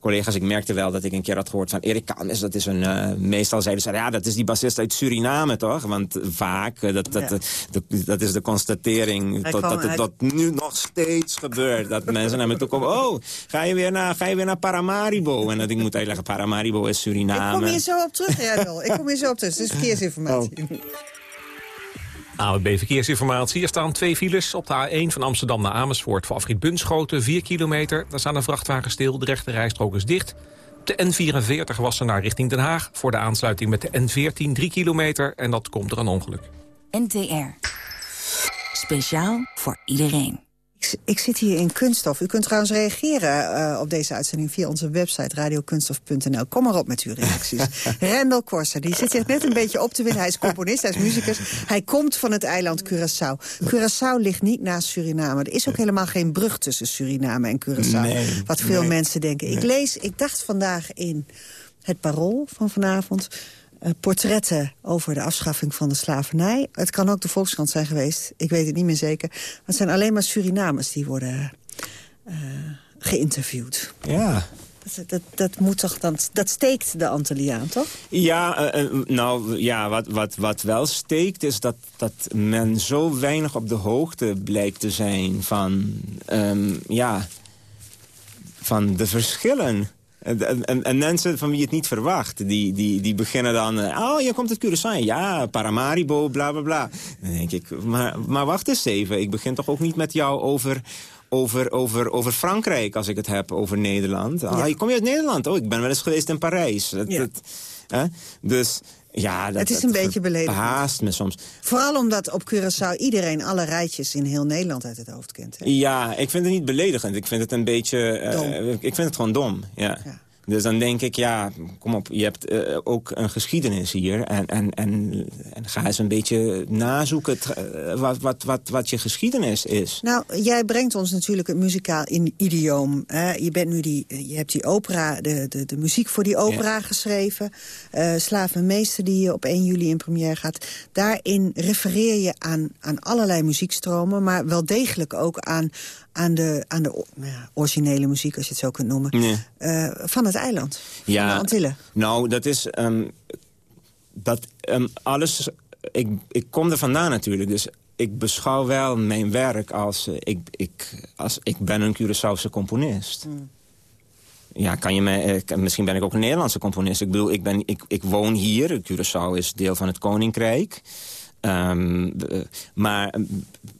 S7: collega's. Ik merkte wel dat ik een keer had gehoord van Erik. Dat is een, eh, meestal zeiden ze, ja, dat is die bassist uit Suriname, toch? Want vaak, eh, dat, dat,
S6: Ja.
S7: eh, de- dat is de constatering
S6: Hij
S7: tot,
S6: kwam
S7: dat het
S6: uit-
S7: dat nu nog steeds gebeurt. Dat mensen naar me toe komen, oh, ga je weer naar, ga je weer naar Paramaribo? En dat ik moet uitleggen, Paramaribo is
S6: Ik
S7: Suriname.
S6: kom hier zo op terug, Randall. Ik kom hier zo op terug. Het is verkeersinformatie.
S7: Oh.
S10: AWB Verkeersinformatie. Er staan twee files op de A1 van Amsterdam naar Amersfoort... voor afrit Bunschoten, 4 kilometer. Daar staan een vrachtwagen stil, de rechte rijstrook is dicht. De N44 was er naar richting Den Haag... voor de aansluiting met de N14, 3 kilometer. En dat komt door een ongeluk.
S11: NTR. Speciaal voor iedereen.
S6: Ik, ik zit hier in Kunststof. U kunt trouwens reageren eh, op deze uitzending via onze website radiokunststof.nl. Kom maar op met uw reacties. Rendel Korser, die zit zich net een beetje op te winnen. Hij is componist, hij is muzikus. Hij komt van het eiland Curaçao. Curaçao ligt niet naast Suriname. Er is ook helemaal geen brug tussen Suriname en Curaçao.
S7: Nee,
S6: wat veel
S7: nee.
S6: mensen denken. Ik lees, ik dacht vandaag in het Parool van vanavond... eh, portretten over de afschaffing van de slavernij. Het kan ook de Volkskrant zijn geweest. Ik weet het niet meer zeker. Maar het zijn alleen maar Surinamers die worden eh, geïnterviewd.
S7: Ja.
S6: Dat, dat, dat, moet toch dan, dat steekt de Antilliaan, toch?
S7: Ja, eh, nou ja, wat, wat, wat wel steekt is dat, dat men zo weinig op de hoogte blijkt te zijn van, ehm, ja, van de verschillen. En, en- en, en mensen van wie je het niet verwacht, die, die, die beginnen dan... eh, oh, je komt uit Curaçao. Ja, Paramaribo, bla, bla, bla. Dan denk ik, maar, maar wacht eens even. Ik begin toch ook niet met jou over... Over, over, over Frankrijk, als ik het heb over Nederland. Ah, je kom je uit Nederland? Oh, ik ben wel eens geweest in Parijs. Dat,
S6: Ja.
S7: dat- hè? Dus ja, dat,
S6: Het is
S7: dat
S6: een beetje beledigend.
S7: verbaast me soms.
S6: Vooral omdat op Curaçao iedereen alle rijtjes in heel Nederland uit het hoofd kent. Hè?
S7: Ja, ik vind het niet beledigend. Ik vind het een beetje...
S6: Dom.
S7: ik vind het gewoon dom, ja.
S6: Ja.
S7: Dus dan denk ik, ja, kom op, je hebt eh, ook een geschiedenis hier. En, en, en, en ga eens een beetje nazoeken eh, wat, wat, wat, wat je geschiedenis is.
S6: Nou, jij brengt ons natuurlijk het muzikaal in idioom. Hè? Je, bent nu die, je hebt die opera, de, de, de muziek voor die opera geschreven. Eh Slaaf en Meester die op 1 juli in première gaat. Daarin refereer je aan, aan allerlei muziekstromen... maar wel degelijk ook aan, aan, de, aan de nou ja, originele muziek, als je het zo kunt noemen...
S7: Nee.
S6: eh, van het eiland, van de Antillen.
S7: Nou, dat is... ehm, dat ehm, alles... Ik, ik kom er vandaan natuurlijk, dus ik beschouw wel mijn werk als... eh, ik, ik, als ik ben een Curaçaose componist. Ja, kan je mij, eh, misschien ben ik ook een Nederlandse componist. Ik bedoel, ik, ben, ik, ik woon hier. Curaçao is deel van het Koninkrijk. Ehm, eh, maar eh,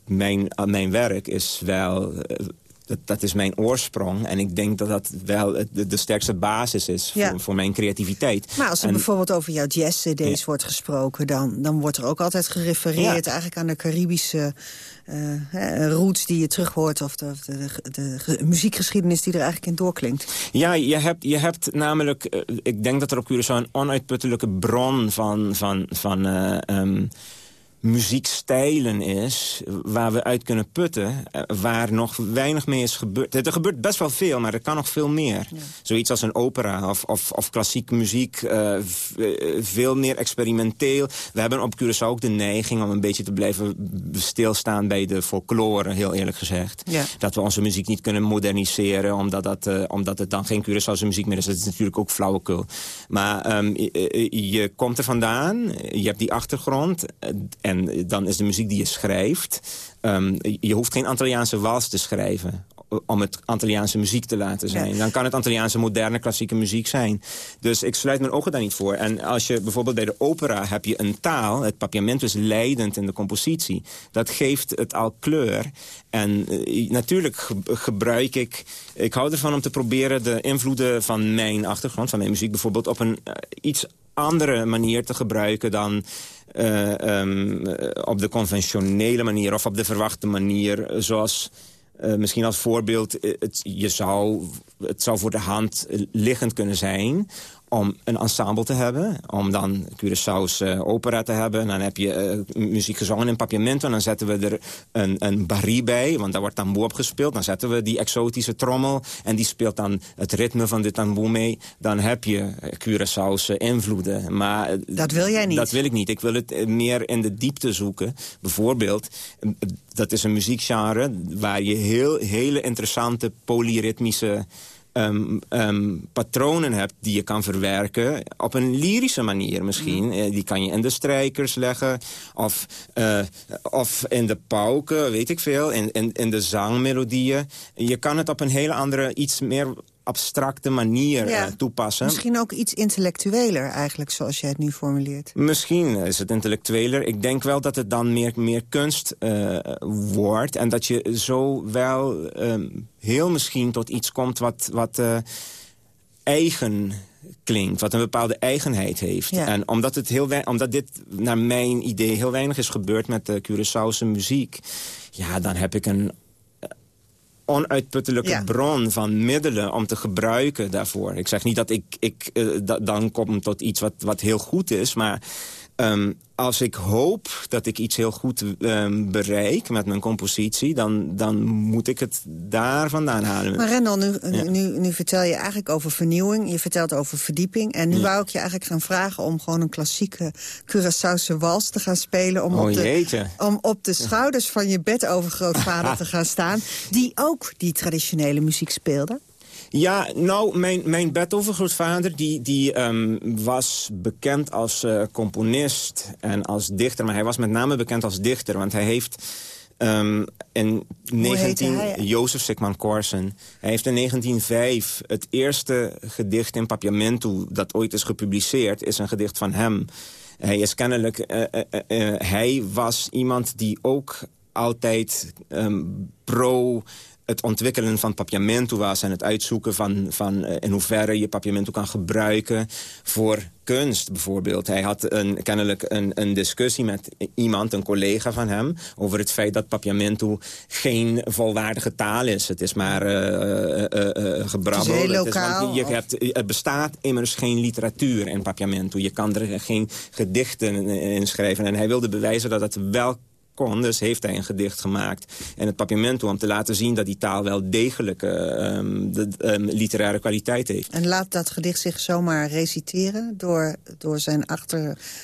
S7: mijn, mijn werk is wel... eh, dat, dat is mijn oorsprong. En ik denk dat dat wel de, de sterkste basis is
S6: Ja.
S7: voor, voor mijn creativiteit.
S6: Maar als er
S7: En-
S6: bijvoorbeeld over jouw jazz-cd's
S7: Ja.
S6: wordt gesproken... Dan, dan wordt er ook altijd gerefereerd
S7: Ja.
S6: eigenlijk aan de Caribische eh, hè, roots die je terug hoort... of de, de, de, de ge- muziekgeschiedenis die er eigenlijk in doorklinkt.
S7: Ja, je hebt, je hebt namelijk... eh, ik denk dat er op Curaçao een onuitputtelijke bron van, van, van eh, ehm, muziekstijlen is... waar we uit kunnen putten, eh, waar nog weinig mee is gebeurd. Er gebeurt best wel veel, maar er kan nog veel meer. Zoiets als een opera of, of, of klassiek muziek, eh, eh, veel meer experimenteel. We hebben op Curaçao ook de neiging om een beetje te blijven stilstaan bij de folklore, heel eerlijk gezegd.
S6: Ja.
S7: Dat we onze muziek niet kunnen moderniseren, omdat, dat, omdat het dan geen Curaçaose muziek meer is. Dat is natuurlijk ook flauwekul. Maar ehm, je, komt er vandaan, je hebt die achtergrond... en dan is de muziek die je schrijft... ehm, je hoeft geen Antilliaanse wals te schrijven om het Antilliaanse muziek te laten zijn.
S6: Ja.
S7: Dan kan het Antilliaanse moderne klassieke muziek zijn. Dus ik sluit mijn ogen daar niet voor. En als je bijvoorbeeld bij de opera heb je een taal... het papiamento is leidend in de compositie. Dat geeft het al kleur. En eh, natuurlijk ge- gebruik ik... Ik hou ervan om te proberen de invloeden van mijn achtergrond... van mijn muziek bijvoorbeeld op een eh, iets andere manier te gebruiken... dan eh, ehm, eh, op de conventionele manier of op de verwachte manier... zoals eh, misschien als voorbeeld, het, je zou, het zou voor de hand liggend kunnen zijn om een ensemble te hebben. Om dan Curaçao's eh, opera te hebben. En dan heb je eh, muziek gezongen in papiamento. En dan zetten we er een, een barrie bij, want daar wordt tambour op gespeeld. Dan zetten we die exotische trommel. En die speelt dan het ritme van de tambour mee. Dan heb je eh, Curaçao's invloeden. Maar,
S6: Dat wil jij niet.
S7: Dat wil ik niet. Ik wil het meer in de diepte zoeken. Bijvoorbeeld, dat is een muziekgenre waar je heel, hele interessante polyritmische ehm, ehm, patronen hebt die je kan verwerken. Op een lyrische manier misschien.
S6: Mm.
S7: Eh, die kan je in de strijkers leggen. Of, eh, of in de pauken, weet ik veel. In, in, in de zangmelodieën. Je kan het op een hele andere, iets meer abstracte manier
S6: Ja.
S7: eh, toepassen.
S6: Misschien ook iets intellectueler eigenlijk, zoals jij het nu formuleert.
S7: Misschien is het intellectueler. Ik denk wel dat het dan meer, meer kunst eh, wordt. En dat je zo wel ehm, heel misschien tot iets komt wat, wat eh, eigen klinkt. Wat een bepaalde eigenheid heeft.
S6: Ja.
S7: En omdat, het heel omdat dit naar mijn idee heel weinig is gebeurd met de Curaçaose muziek... ja, dan heb ik een onuitputtelijke
S6: Ja.
S7: bron van middelen om te gebruiken daarvoor. Ik zeg niet dat ik, ik eh, da- dan kom tot iets wat, wat heel goed is, maar ehm, als ik hoop dat ik iets heel goed ehm, bereik met mijn compositie, dan, dan moet ik het daar vandaan halen.
S6: Maar Rendel, nu,
S7: Ja.
S6: nu, nu vertel je eigenlijk over vernieuwing. Je vertelt over verdieping. En nu
S7: Ja.
S6: wou ik je eigenlijk gaan vragen om gewoon een klassieke Curaçaose wals te gaan spelen. Om,
S7: Oh,
S6: op, de, om op de schouders van je bedovergrootvader te gaan staan. Die ook die traditionele muziek speelde.
S7: Ja, nou, mijn, mijn bedovergrootvader die, die ehm, was bekend als eh, componist en als dichter. Maar hij was met name bekend als dichter, want hij heeft... ehm, in
S6: heette
S7: 19,
S6: hij?
S7: Jozef Sigmund Corsen. Hij heeft in 1905 het eerste gedicht in Papiamento... dat ooit is gepubliceerd, is een gedicht van hem. Hij is kennelijk... eh, eh, hij was iemand die ook altijd ehm, pro het ontwikkelen van papiamento was... en het uitzoeken van, van eh, in hoeverre je papiamento kan gebruiken voor kunst bijvoorbeeld. Hij had een, kennelijk een, een discussie met iemand, een collega van hem... over het feit dat papiamento geen volwaardige taal is. Het is maar eh, gebrabbel.
S6: Het is lokaal,
S7: je
S6: of-
S7: hebt, er bestaat immers geen literatuur in papiamento. Je kan er geen gedichten in schrijven. En hij wilde bewijzen dat het wel kon, dus heeft hij een gedicht gemaakt in het papiamento... om te laten zien dat die taal wel degelijk eh, ehm, de, ehm, literaire kwaliteit heeft.
S6: En laat dat gedicht zich zomaar reciteren door, door zijn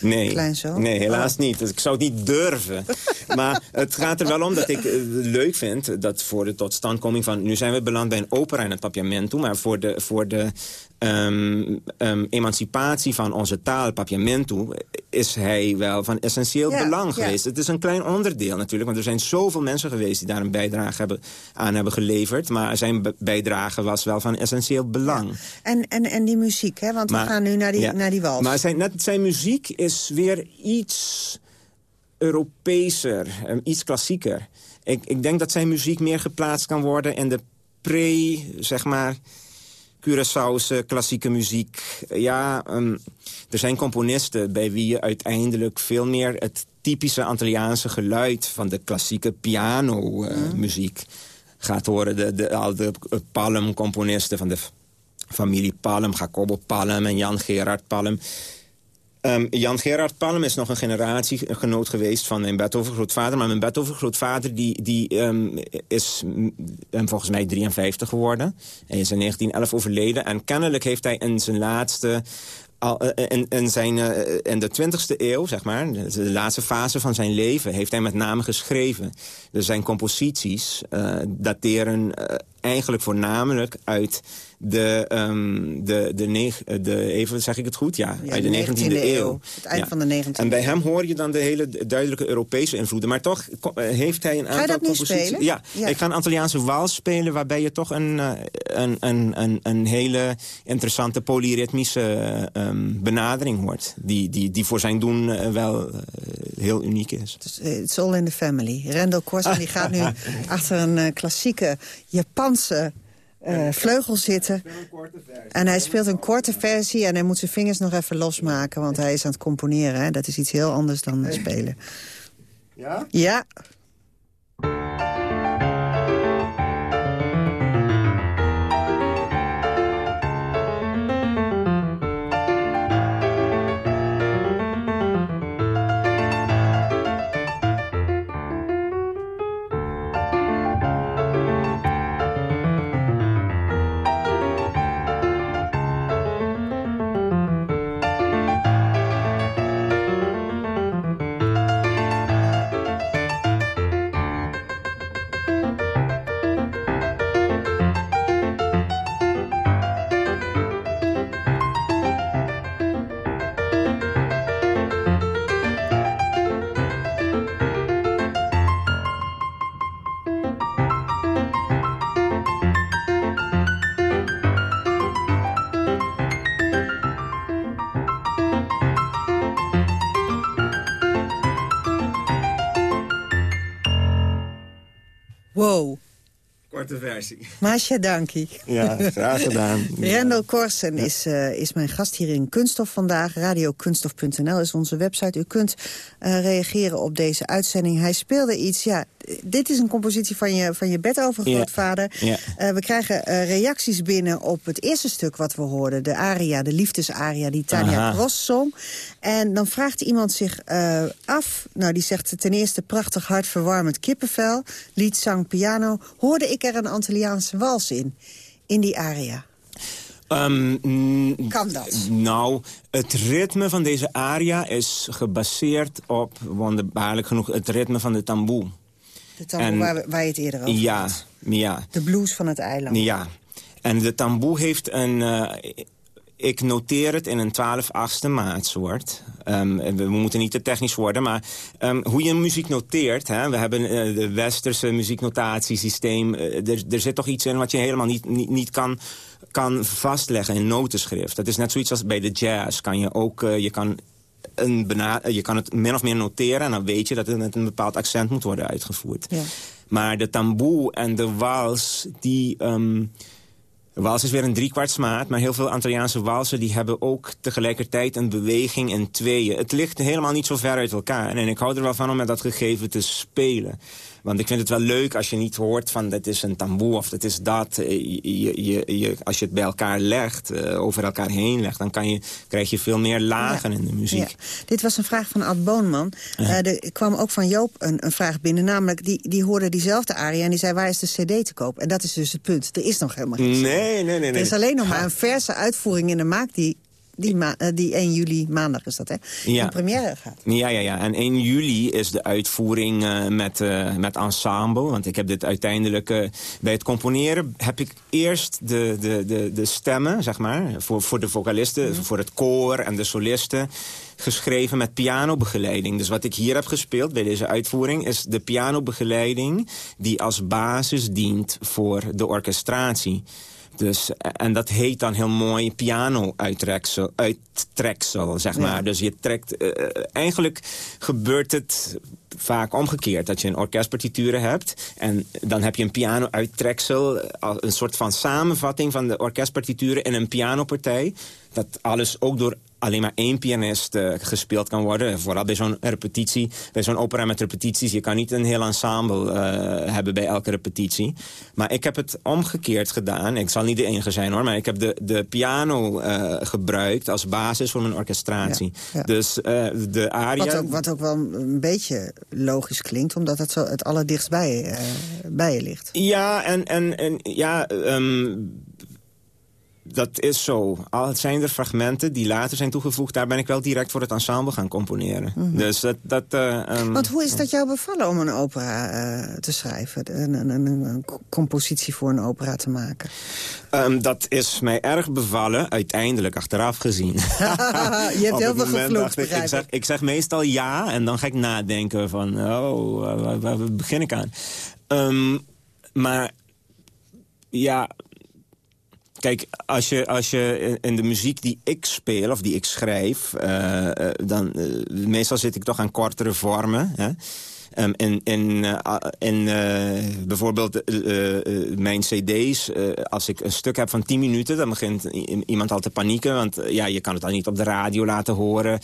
S7: Nee,
S6: achterkleinzoon?
S7: nee helaas
S6: Oh.
S7: niet. Ik zou het niet durven. maar het gaat er wel om dat ik eh, leuk vind... dat voor de totstandkoming van... nu zijn we beland bij een opera in het papiamento... maar voor de, voor de ehm, ehm, emancipatie van onze taal, papiamento... is hij wel van essentieel
S6: Ja,
S7: belang
S6: ja.
S7: geweest. Het is een klein onderdeel natuurlijk... want er zijn zoveel mensen geweest die daar een bijdrage hebben, aan hebben geleverd... maar zijn bijdrage was wel van essentieel belang.
S6: En, en, en die muziek, hè? want we gaan nu naar die, naar die wals.
S7: Maar zijn, net, zijn muziek is weer iets Europeeser, eh, iets klassieker. Ik, ik denk dat zijn muziek meer geplaatst kan worden in de pre, zeg maar, Curaçaose klassieke muziek. Ja, ehm, er zijn componisten bij wie je uiteindelijk veel meer... het typische Antilliaanse geluid van de klassieke piano-muziek gaat horen. De, de, al de Palm-componisten van de familie Palm, Jacobo Palm en Jan Gerard Palm... Um, Jan Gerard Palm is nog een generatiegenoot geweest van mijn bedovergrootvader. Maar mijn bedovergrootvader die, die, um, is um, volgens mij 53 geworden. Hij is in 1911 overleden. En kennelijk heeft hij in zijn laatste al, uh, in, zijn, uh, in de 20e eeuw, zeg maar, de laatste fase van zijn leven... heeft hij met name geschreven. Dus zijn composities dateren eigenlijk voornamelijk uit de, um, de, de, neg de, even zeg ik het goed? Ja,
S6: Ja,
S7: uit de 19e,
S6: eeuw.
S7: eeuw.
S6: Het eind
S7: Ja.
S6: van de 19e
S7: En bij hem hoor je dan de hele duidelijke Europese invloeden. Maar toch eh, heeft hij een
S6: je
S7: aantal
S6: dat nu
S7: composities...
S6: spelen?
S7: Ja,
S6: Ja.
S7: ik ga een Antilliaanse wals spelen... waarbij je toch een, eh, een, een, een, een hele interessante polyritmische eh, ehm, benadering hoort. Die, die, die voor zijn doen eh, wel eh, heel uniek is.
S6: Dus, eh, It's all in the family. Rendel Korsen die gaat nu achter een eh, klassieke Japanse eh, vleugel zitten. En hij speelt een korte versie en hij moet zijn vingers nog even losmaken... want hij is aan het componeren. Hè? Dat is iets heel anders dan eh, spelen.
S7: Ja?
S6: Ja.
S7: Korte versie.
S6: Masha Danki.
S7: Ja, graag gedaan.
S6: Rendel Korsen is, eh, is mijn gast hier in Kunststof vandaag. Radiokunststof.nl is onze website. U kunt eh, reageren op deze uitzending. Hij speelde iets, ja, dit is een compositie van je, van je bedovergrootvader.
S7: Ja.
S6: Eh, we krijgen eh, reacties binnen op het eerste stuk wat we hoorden. De aria, de liefdesaria die Tanja
S7: Aha.
S6: Cross zong. En dan vraagt iemand zich eh, af, nou die zegt ten eerste prachtig hartverwarmend kippenvel. Lied, zang, piano. Hoorde ik er een Antilliaanse wals in, in die aria?
S7: Ehm, mm,
S6: Kan dat?
S7: Nou, het ritme van deze aria is gebaseerd op, wonderbaarlijk genoeg, het ritme van de tamboe.
S6: De tamboe
S7: En-
S6: waar, waar je het eerder over
S7: Ja,
S6: had.
S7: ja,
S6: De blues van het eiland.
S7: ja. En de tamboe heeft een... eh, ik noteer het in een 12 achtste maatsoort. Ehm, en we, moeten niet te technisch worden, maar ehm, hoe je muziek noteert... Hè, we hebben eh, de westerse muzieknotatiesysteem. eh, er, er zit toch iets in wat je helemaal niet, niet, niet kan, kan vastleggen in notenschrift. Dat is net zoiets als bij de jazz. Kan je, ook, je, kan een bena- je kan het min of meer noteren... en dan weet je dat het met een bepaald accent moet worden uitgevoerd.
S6: Ja.
S7: Maar de tamboe en de wals, die... de wals is weer een driekwartsmaat, maar heel veel Antilliaanse walsen... die hebben ook tegelijkertijd een beweging in tweeën. Het ligt helemaal niet zo ver uit elkaar. En ik hou er wel van om met dat gegeven te spelen. Want ik vind het wel leuk als je niet hoort van... dit is een tamboe of dit is dat. Eh, Je, je, je, als je het bij elkaar legt, eh, over elkaar heen legt... dan kan je, krijg je veel meer lagen in de muziek.
S6: Ja. Dit was een vraag van Ad Boonman. Eh, er kwam ook van Joop een, een vraag binnen. Namelijk, die, die hoorde diezelfde aria en die zei... waar is de cd te koop? En dat is dus het punt. Er is nog helemaal geen CD.
S7: Nee, nee, nee. nee.
S6: Er is alleen nog maar een verse uitvoering in de maak... die, die, eh, die 1 juli, maandag is dat, hè?
S7: Ja.
S6: In première gaat.
S7: Ja, ja, ja. En 1 juli is de uitvoering eh, met, eh, met ensemble. Want ik heb dit uiteindelijk... bij het componeren heb ik eerst de, de, de, de stemmen, zeg maar... voor, voor de vocalisten, voor het koor en de solisten... geschreven met pianobegeleiding. Dus wat ik hier heb gespeeld bij deze uitvoering... is de pianobegeleiding die als basis dient voor de orchestratie. Dus, en dat heet dan heel mooi piano-uittreksel, uittreksel, zeg maar. Dus je trekt... Uh, eigenlijk gebeurt het vaak omgekeerd. Dat je een orkestpartituren hebt. En dan heb je een piano-uittreksel. Een soort van samenvatting van de orkestpartituren in een pianopartij. Dat alles ook door alleen maar één pianist uh, gespeeld kan worden. Vooral bij zo'n repetitie, bij zo'n opera met repetities. Je kan niet een heel ensemble uh, hebben bij elke repetitie. Maar ik heb het omgekeerd gedaan. Ik zal niet de enige zijn hoor, maar ik heb de, de piano uh, gebruikt als basis voor mijn orchestratie. Ja, ja. Dus de aria...
S6: Wat ook, wat ook wel een beetje logisch klinkt, omdat het zo het allerdichtst bij, bij je ligt.
S7: Ja, en, en, en ja... Um, dat is zo. Al zijn er fragmenten die later zijn toegevoegd... daar ben ik wel direct voor het ensemble gaan componeren. Mm -hmm. Dus dat... dat uh, um,
S6: Want hoe is dat jou bevallen om een opera uh, te schrijven? Een, een, een, een, compositie voor een opera te maken?
S7: Um, dat is mij erg bevallen, uiteindelijk, achteraf gezien.
S6: Je hebt heel veel gevloekt,
S7: ik, ik, zeg, ik zeg meestal ja en dan ga ik nadenken van... oh, waar, waar begin ik aan? Um, maar ja, Kijk, als je, als je in de muziek die ik speel of die ik schrijf... Uh, dan, uh, meestal zit ik toch aan kortere vormen. Hè? Um, in in, uh, in uh, bijvoorbeeld uh, mijn cd's, als ik een stuk heb van 10 minuten... dan begint iemand al te panieken, want ja, je kan het al niet op de radio laten horen.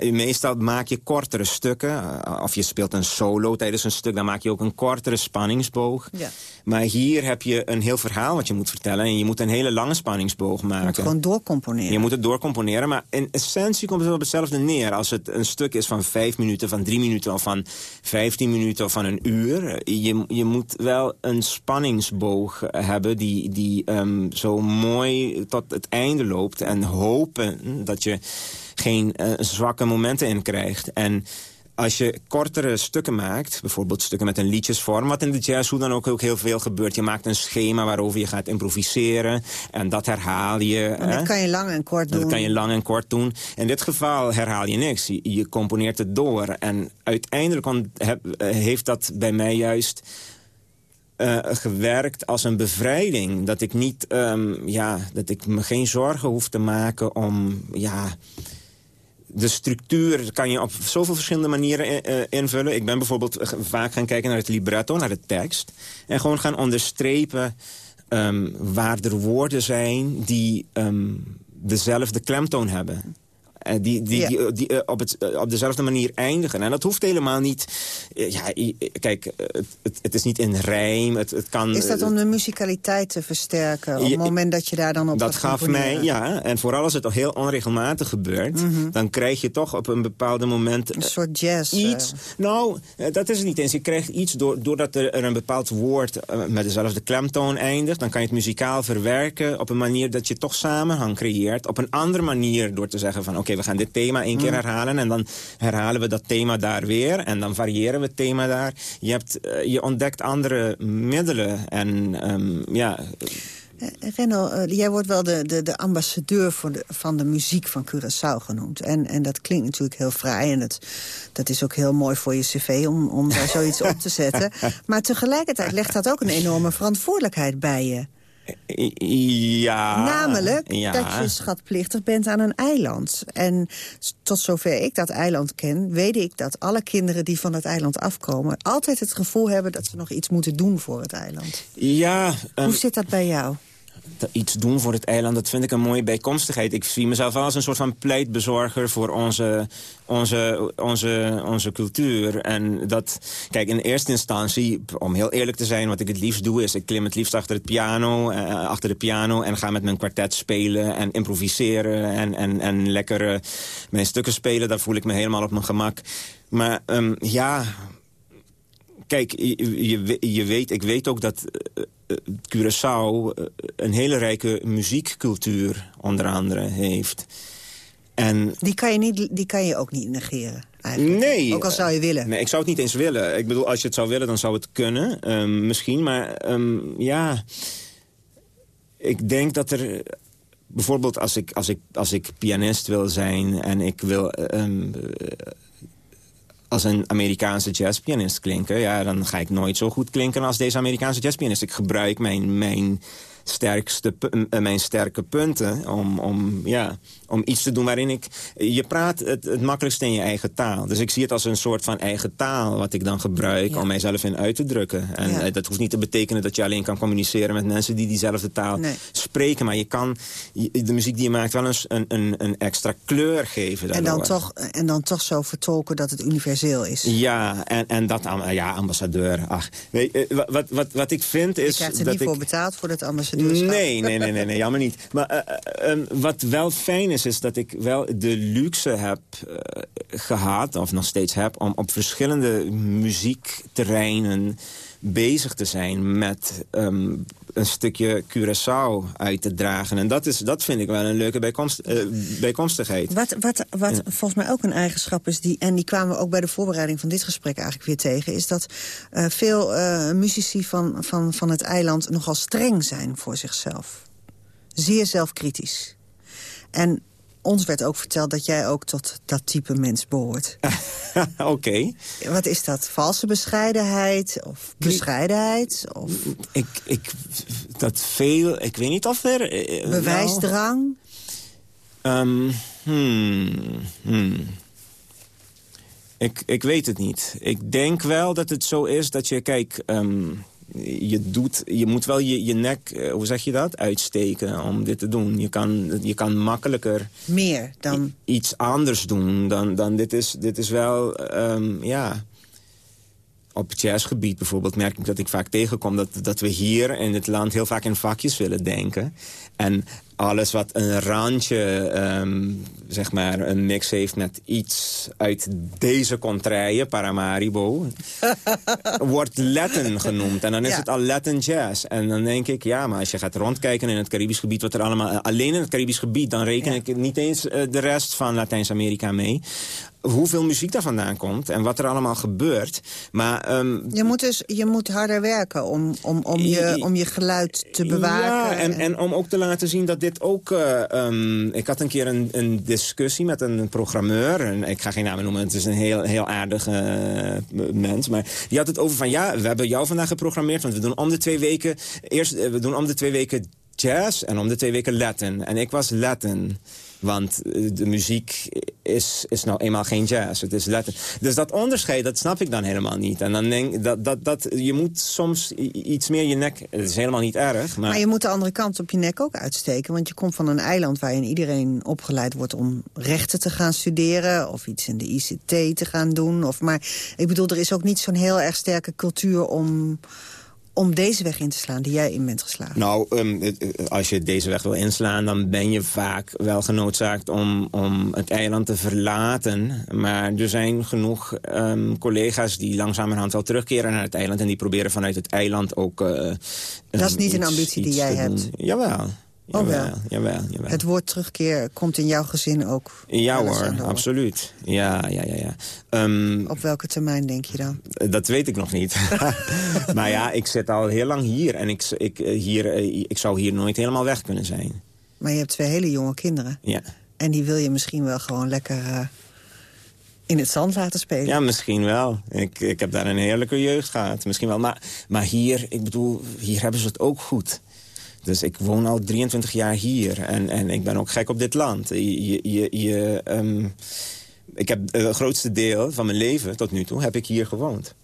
S7: meestal maak je kortere stukken. of je speelt een solo tijdens een stuk, dan maak je ook een kortere spanningsboog. Ja. Maar hier heb je een heel verhaal wat je moet vertellen... en je moet een hele lange spanningsboog maken. Je
S6: moet gewoon doorcomponeren.
S7: Je moet het doorcomponeren, maar in essentie komt het op hetzelfde neer. Als het een stuk is van 5 minuten, van 3 minuten of van 15 minuten of van een uur. Je, je moet wel een spanningsboog hebben die, die um, zo mooi tot het einde loopt. En hopen dat je geen uh, zwakke momenten in krijgt. En als je kortere stukken maakt, bijvoorbeeld stukken met een liedjesvorm... wat in de jazz hoe dan ook, ook heel veel gebeurt. Je maakt een schema waarover je gaat improviseren en dat herhaal je.
S6: En dat kan je lang en kort doen.
S7: Dat kan je lang en kort doen. In dit geval herhaal je niks. Je, je componeert het door. En uiteindelijk heb, heeft dat bij mij juist... Uh, gewerkt als een bevrijding. Dat ik niet, um, ja, dat ik me geen zorgen hoef te maken om, ja, de structuur kan je op zoveel verschillende manieren uh, invullen. Ik ben bijvoorbeeld vaak gaan kijken naar het libretto, naar de tekst. En gewoon gaan onderstrepen um, waar er woorden zijn die um, dezelfde klemtoon hebben. Uh, die, die, ja. die, die uh, op, het, op dezelfde manier eindigen. En dat hoeft helemaal niet... ja, kijk, het, het, is niet in rijm. Het, het kan,
S6: is dat om de musicaliteit te versterken? Op het moment dat je daar dan op
S7: Dat gaf mij, ja. En vooral als het al heel onregelmatig gebeurt... Mm -hmm. dan krijg je toch op een bepaald moment...
S6: Een soort jazz.
S7: Iets. Nou, dat is het niet eens. Je krijgt iets door, doordat er, er een bepaald woord... met dezelfde klemtoon eindigt. Dan kan je het muzikaal verwerken op een manier... dat je toch samenhang creëert. Op een andere manier door te zeggen van... oké, okay, we gaan dit thema één keer herhalen... en dan herhalen we dat thema daar weer... en dan variëren we het thema daar. Je, hebt, uh, je ontdekt andere middelen en um, ja...
S6: Renno, uh, jij wordt wel de, de, de ambassadeur voor de, van de muziek van Curaçao genoemd. En, en dat klinkt natuurlijk heel fraai. En dat, dat is ook heel mooi voor je cv om, om daar zoiets op te zetten. Maar tegelijkertijd legt dat ook een enorme verantwoordelijkheid bij je.
S7: Ja.
S6: Namelijk
S7: ja.
S6: dat je schatplichtig bent aan een eiland. En tot zover ik dat eiland ken, weet ik dat alle kinderen die van het eiland afkomen... altijd het gevoel hebben dat ze nog iets moeten doen voor het eiland.
S7: Ja. Um,
S6: Hoe zit dat bij jou?
S7: Iets doen voor het eiland, dat vind ik een mooie bijkomstigheid. Ik zie mezelf wel als een soort van pleitbezorger voor onze, onze, onze, onze cultuur. En dat, kijk, in eerste instantie, om heel eerlijk te zijn... wat ik het liefst doe, is ik klim het liefst achter, het piano, uh, achter de piano... en ga met mijn kwartet spelen en improviseren en, en, en lekker uh, mijn stukken spelen. Daar voel ik me helemaal op mijn gemak. Maar um, ja, kijk, je, je, je, weet, ik weet ook dat uh, Curaçao een hele rijke muziekcultuur onder andere heeft. En,
S6: die, kan je niet, die kan je ook niet negeren. Eigenlijk.
S7: Nee.
S6: Ook al zou je willen.
S7: Nee, ik zou het niet eens willen. Ik bedoel, als je het zou willen, dan zou het kunnen. Um, misschien, maar um, ja... Ik denk dat er... Bijvoorbeeld als ik, als, ik, als ik pianist wil zijn en ik wil... Um, als een Amerikaanse jazzpianist klinken... ja, dan ga ik nooit zo goed klinken als deze Amerikaanse jazzpianist. Ik gebruik mijn, mijn sterkste, mijn sterke punten. Om, om, ja, om iets te doen waarin ik... Je praat het, het makkelijkst in je eigen taal. Dus ik zie het als een soort van eigen taal... wat ik dan gebruik om mijzelf in uit te drukken. En
S6: Ja.
S7: eh, dat hoeft niet te betekenen dat je alleen kan communiceren... met mensen die diezelfde taal
S6: Nee.
S7: spreken. Maar je kan je- de muziek die je maakt wel eens een, een, een extra kleur geven
S6: En dan, toch, en dan toch zo vertolken dat het universeel is.
S7: Ja, en, en dat, ja, ambassadeur. Ach, weet, je, eh, wat, wat, wat ik vind
S6: Je
S7: is
S6: krijgt er
S7: dat
S6: niet
S7: ik...
S6: voor betaald voor dat ambassadeurschap.
S7: Nee, nee, nee, nee, nee, jammer niet. Maar eh, eh, eh, wat wel fijn is, is dat ik wel de luxe heb eh, gehad, of nog steeds heb... om op verschillende muziekterreinen bezig te zijn met ehm, een stukje Curaçao uit te dragen. En dat, is, dat vind ik wel een leuke bijkomst, eh, bijkomstigheid.
S6: Wat, wat, wat
S7: Ja.
S6: volgens mij ook een eigenschap is, die, en die kwamen we ook bij de voorbereiding van dit gesprek eigenlijk weer tegen, is dat eh, veel eh, muzici van, van, van het eiland nogal streng zijn voor zichzelf. Zeer zelfkritisch. En ons werd ook verteld dat jij ook tot dat type mens behoort.
S7: Oké.
S6: Wat is dat? Valse bescheidenheid? Of bescheidenheid? Of
S7: Ik, ik, dat veel, ik weet niet of er... eh, nou,
S6: bewijsdrang?
S7: Ehm, hmm, hmm. Ik, ik weet het niet. Ik denk wel dat het zo is dat je, kijk... ehm, je, doet, je moet wel je, je nek, eh, hoe zeg je dat, uitsteken om dit te doen. Je kan, je kan makkelijker
S6: Meer dan...
S7: iets anders doen dan, dan dit is. Dit is wel, ehm, ja... Op jazzgebied bijvoorbeeld merk ik dat ik vaak tegenkom... Dat, dat we hier in het land heel vaak in vakjes willen denken. En alles wat een randje, ehm, zeg maar, een mix heeft met iets uit deze contraien, Paramaribo, wordt Latin genoemd. En dan is
S6: Ja.
S7: het al Latin jazz. En dan denk ik, ja, maar als je gaat rondkijken in het Caribisch gebied... wat er allemaal, alleen in het Caribisch gebied, dan reken
S6: Ja.
S7: ik niet eens eh, de rest van Latijns-Amerika mee. Hoeveel muziek daar vandaan komt en wat er allemaal gebeurt. Maar ehm,
S6: Je moet dus je moet harder werken om, om, om, je, om je geluid te bewaken.
S7: Ja, en, en om ook te laten zien dat dit ook... eh, ehm, ik had een keer een, een discussie met een programmeur. En ik ga geen namen noemen, het is een heel, heel aardige eh, mens. Maar die had het over van... ja, we hebben jou vandaag geprogrammeerd... want we doen om de twee weken... Eerst, eh, we doen om de twee weken jazz en om de twee weken Latin. En ik was Latin. Want eh, de muziek is, is nou eenmaal geen jazz, het is. Dus dat onderscheid, dat snap ik dan helemaal niet. En dan denk dat, dat, dat je moet soms iets meer je nek... Het is helemaal niet erg, maar...
S6: Maar je moet de andere kant op je nek ook uitsteken. Want je komt van een eiland waarin iedereen opgeleid wordt om rechten te gaan studeren. Of iets in de ICT te gaan doen. Of, maar ik bedoel, er is ook niet zo'n heel erg sterke cultuur om, om deze weg in te slaan die jij in bent geslagen.
S7: Nou, ehm, eh, als je deze weg wil inslaan... dan ben je vaak wel genoodzaakt om, om het eiland te verlaten. Maar er zijn genoeg ehm, collega's die langzamerhand wel terugkeren naar het eiland... en die proberen vanuit het eiland ook... eh,
S6: Dat is niet een
S7: iets-
S6: ambitie die jij hebt.
S7: doen. Jawel.
S6: Oh, wel.
S7: Jawel, jawel, jawel.
S6: Het woord terugkeer komt in jouw gezin ook.
S7: Ja
S6: wel
S7: hoor, absoluut. Ja, ja, ja. ja. Ehm,
S6: Op welke termijn denk je dan?
S7: Dat weet ik nog niet. maar ja, ik zit al heel lang hier. En ik, ik, eh, hier, eh, ik zou hier nooit helemaal weg kunnen zijn.
S6: Maar je hebt twee hele jonge kinderen.
S7: Ja,
S6: En die wil je misschien wel gewoon lekker eh, in het zand laten spelen.
S7: ja misschien wel. Ik, ik heb daar een heerlijke jeugd gehad. Misschien wel. Maar, maar hier, ik bedoel, hier hebben ze het ook goed. Dus ik woon al 23 jaar hier. En, en ik ben ook gek op dit land. Je, je, je, ehm, ik heb eh, het grootste deel van mijn leven tot nu toe heb ik hier gewoond.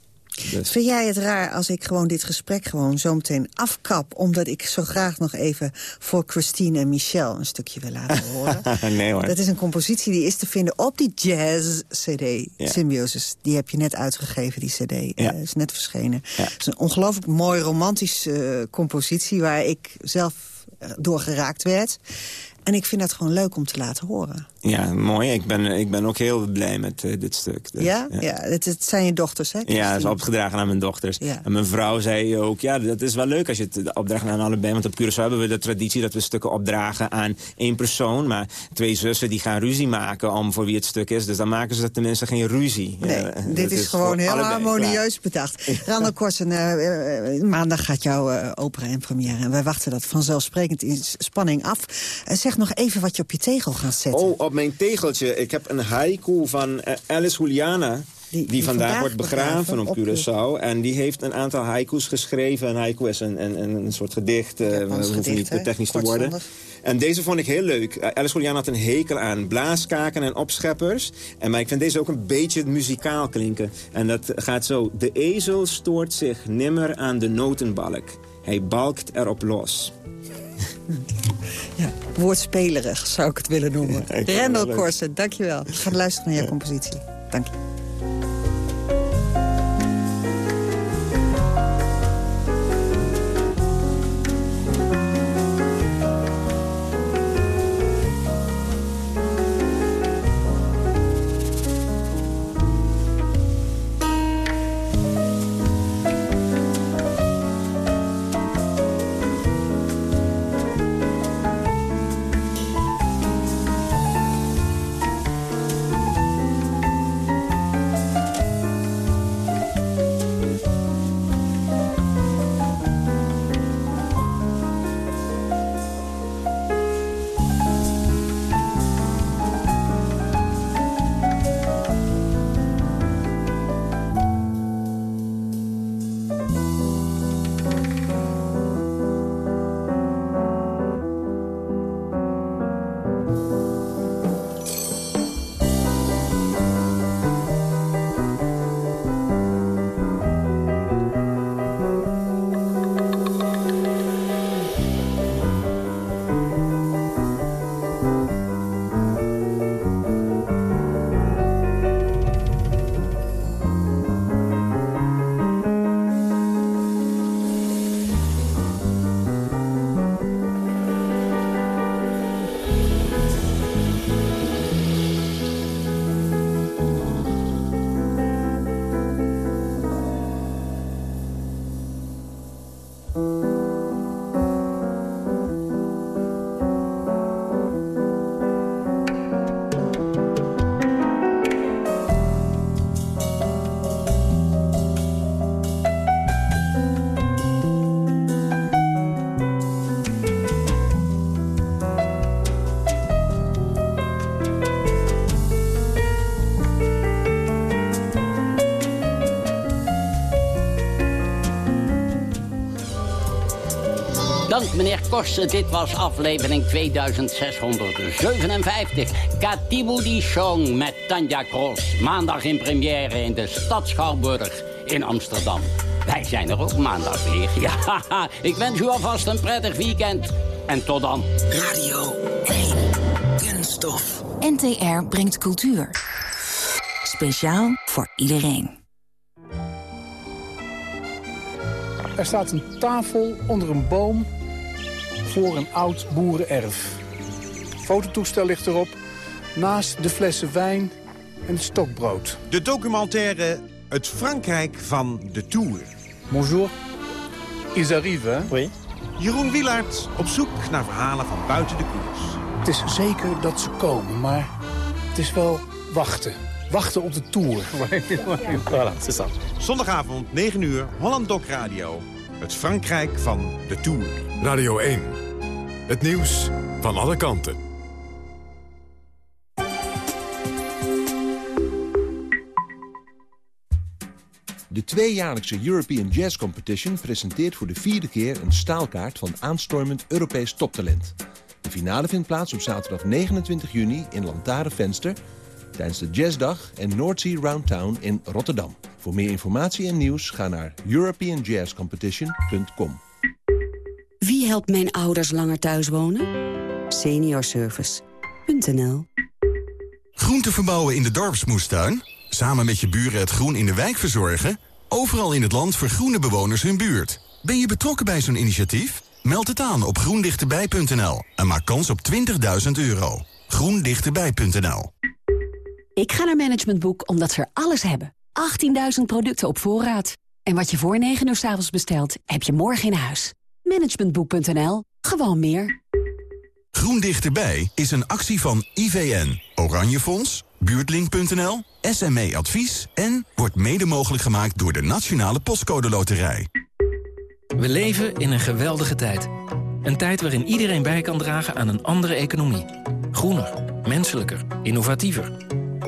S7: Dus.
S6: Vind jij het raar als ik gewoon dit gesprek gewoon zo meteen afkap... omdat ik zo graag nog even voor Christine en Michel een stukje wil laten horen?
S7: nee hoor.
S6: Dat is een compositie die is te vinden op die jazz-cd,
S7: Ja.
S6: Symbiosis. Die heb je net uitgegeven, die cd.
S7: Ja.
S6: Eh, is net verschenen.
S7: Ja.
S6: Het is een ongelooflijk mooi romantische eh, compositie... waar ik zelf eh, door geraakt werd. En ik vind dat gewoon leuk om te laten horen.
S7: Ja, mooi. Ik ben, ik ben ook heel blij met eh, dit stuk. Dus,
S6: ja? Ja, het, het zijn je dochters, hè?
S7: Ja, dat is opgedragen aan mijn dochters.
S6: Ja.
S7: En mijn vrouw zei ook, ja, dat is wel leuk als je het opdraagt aan allebei. Want op Curaçao hebben we de traditie dat we stukken opdragen aan één persoon. Maar twee zussen die gaan ruzie maken om voor wie het stuk is. Dus dan maken ze tenminste geen ruzie.
S6: Nee,
S7: Ja,
S6: dit
S7: dat
S6: is, gewoon heel
S7: allebei,
S6: harmonieus bedacht. Randall Korsen, eh, eh, maandag gaat jouw eh, opera in première. En wij wachten dat vanzelfsprekend in spanning af. Eh, zeg nog even wat je op je tegel gaat zetten.
S7: Oh, op mijn tegeltje. Ik heb een haiku van eh, Alice Juliana. die, vandaag, wordt begraven, op Curaçao. En die heeft een aantal haikus geschreven. Een haiku is een, een, een soort gedicht. Uh, we hoeven niet te technisch te worden. En deze vond ik heel leuk. Uh, Alice Julian had een hekel aan blaaskaken en opscheppers. En, maar ik vind deze ook een beetje muzikaal klinken. En dat gaat zo. De ezel stoort zich nimmer aan de notenbalk. Hij balkt erop los.
S6: Ja, woordspelerig zou ik het willen noemen. Ja, Rendel Korsen, dankjewel. Ik ga luisteren naar jouw compositie. Dank je.
S5: Kossen. Dit was aflevering 2657. Katibudi Song met Tanja Cross. Maandag in première in de Stad Schouwburg in Amsterdam. Wij zijn er ook maandag weer. Ja, ik wens u alvast een prettig weekend. En tot dan.
S11: Radio 1. Kunststof. NTR brengt cultuur. Speciaal voor iedereen.
S12: Er staat een tafel onder een boom voor een oud boerenerf. Fototoestel ligt erop, naast de flessen wijn en het stokbrood.
S13: De documentaire Het Frankrijk van de Tour.
S12: Bonjour. Ils arrivent, hè?
S13: Oui. Jeroen Wielaert op zoek naar verhalen van buiten de koers.
S12: Het is zeker dat ze komen, maar het is wel wachten. Wachten op de Tour.
S13: voilà, c'est ça. Zondagavond, 9 uur, Holland Doc Radio. Het Frankrijk van de Tour.
S3: Radio 1. Het nieuws van alle kanten.
S14: De tweejaarlijkse European Jazz Competition presenteert voor de vierde keer een staalkaart van aanstormend Europees toptalent. De finale vindt plaats op zaterdag 29 juni in Lantarenvenster tijdens de Jazzdag en North Round Town in Rotterdam. Voor meer informatie en nieuws ga naar europeanjazzcompetition.com.
S15: Wie helpt mijn ouders langer thuis wonen? Seniorservice.nl
S16: Groente verbouwen in de dorpsmoestuin? Samen met je buren het groen in de wijk verzorgen? Overal in het land vergroenen bewoners hun buurt. Ben je betrokken bij zo'n initiatief? Meld het aan op groendichterbij.nl en maak kans op 20.000 euro. groendichterbij.nl
S15: Ik ga naar Management Boek omdat ze er alles hebben. 18.000 producten op voorraad. En wat je voor 9 uur s avonds bestelt, heb je morgen in huis. Managementboek.nl. Gewoon meer.
S16: Groen Dichterbij is een actie van IVN, Oranje Fonds, Buurtlink.nl, SME Advies... en wordt mede mogelijk gemaakt door de Nationale Postcode Loterij.
S17: We leven in een geweldige tijd. Een tijd waarin iedereen bij kan dragen aan een andere economie. Groener, menselijker, innovatiever.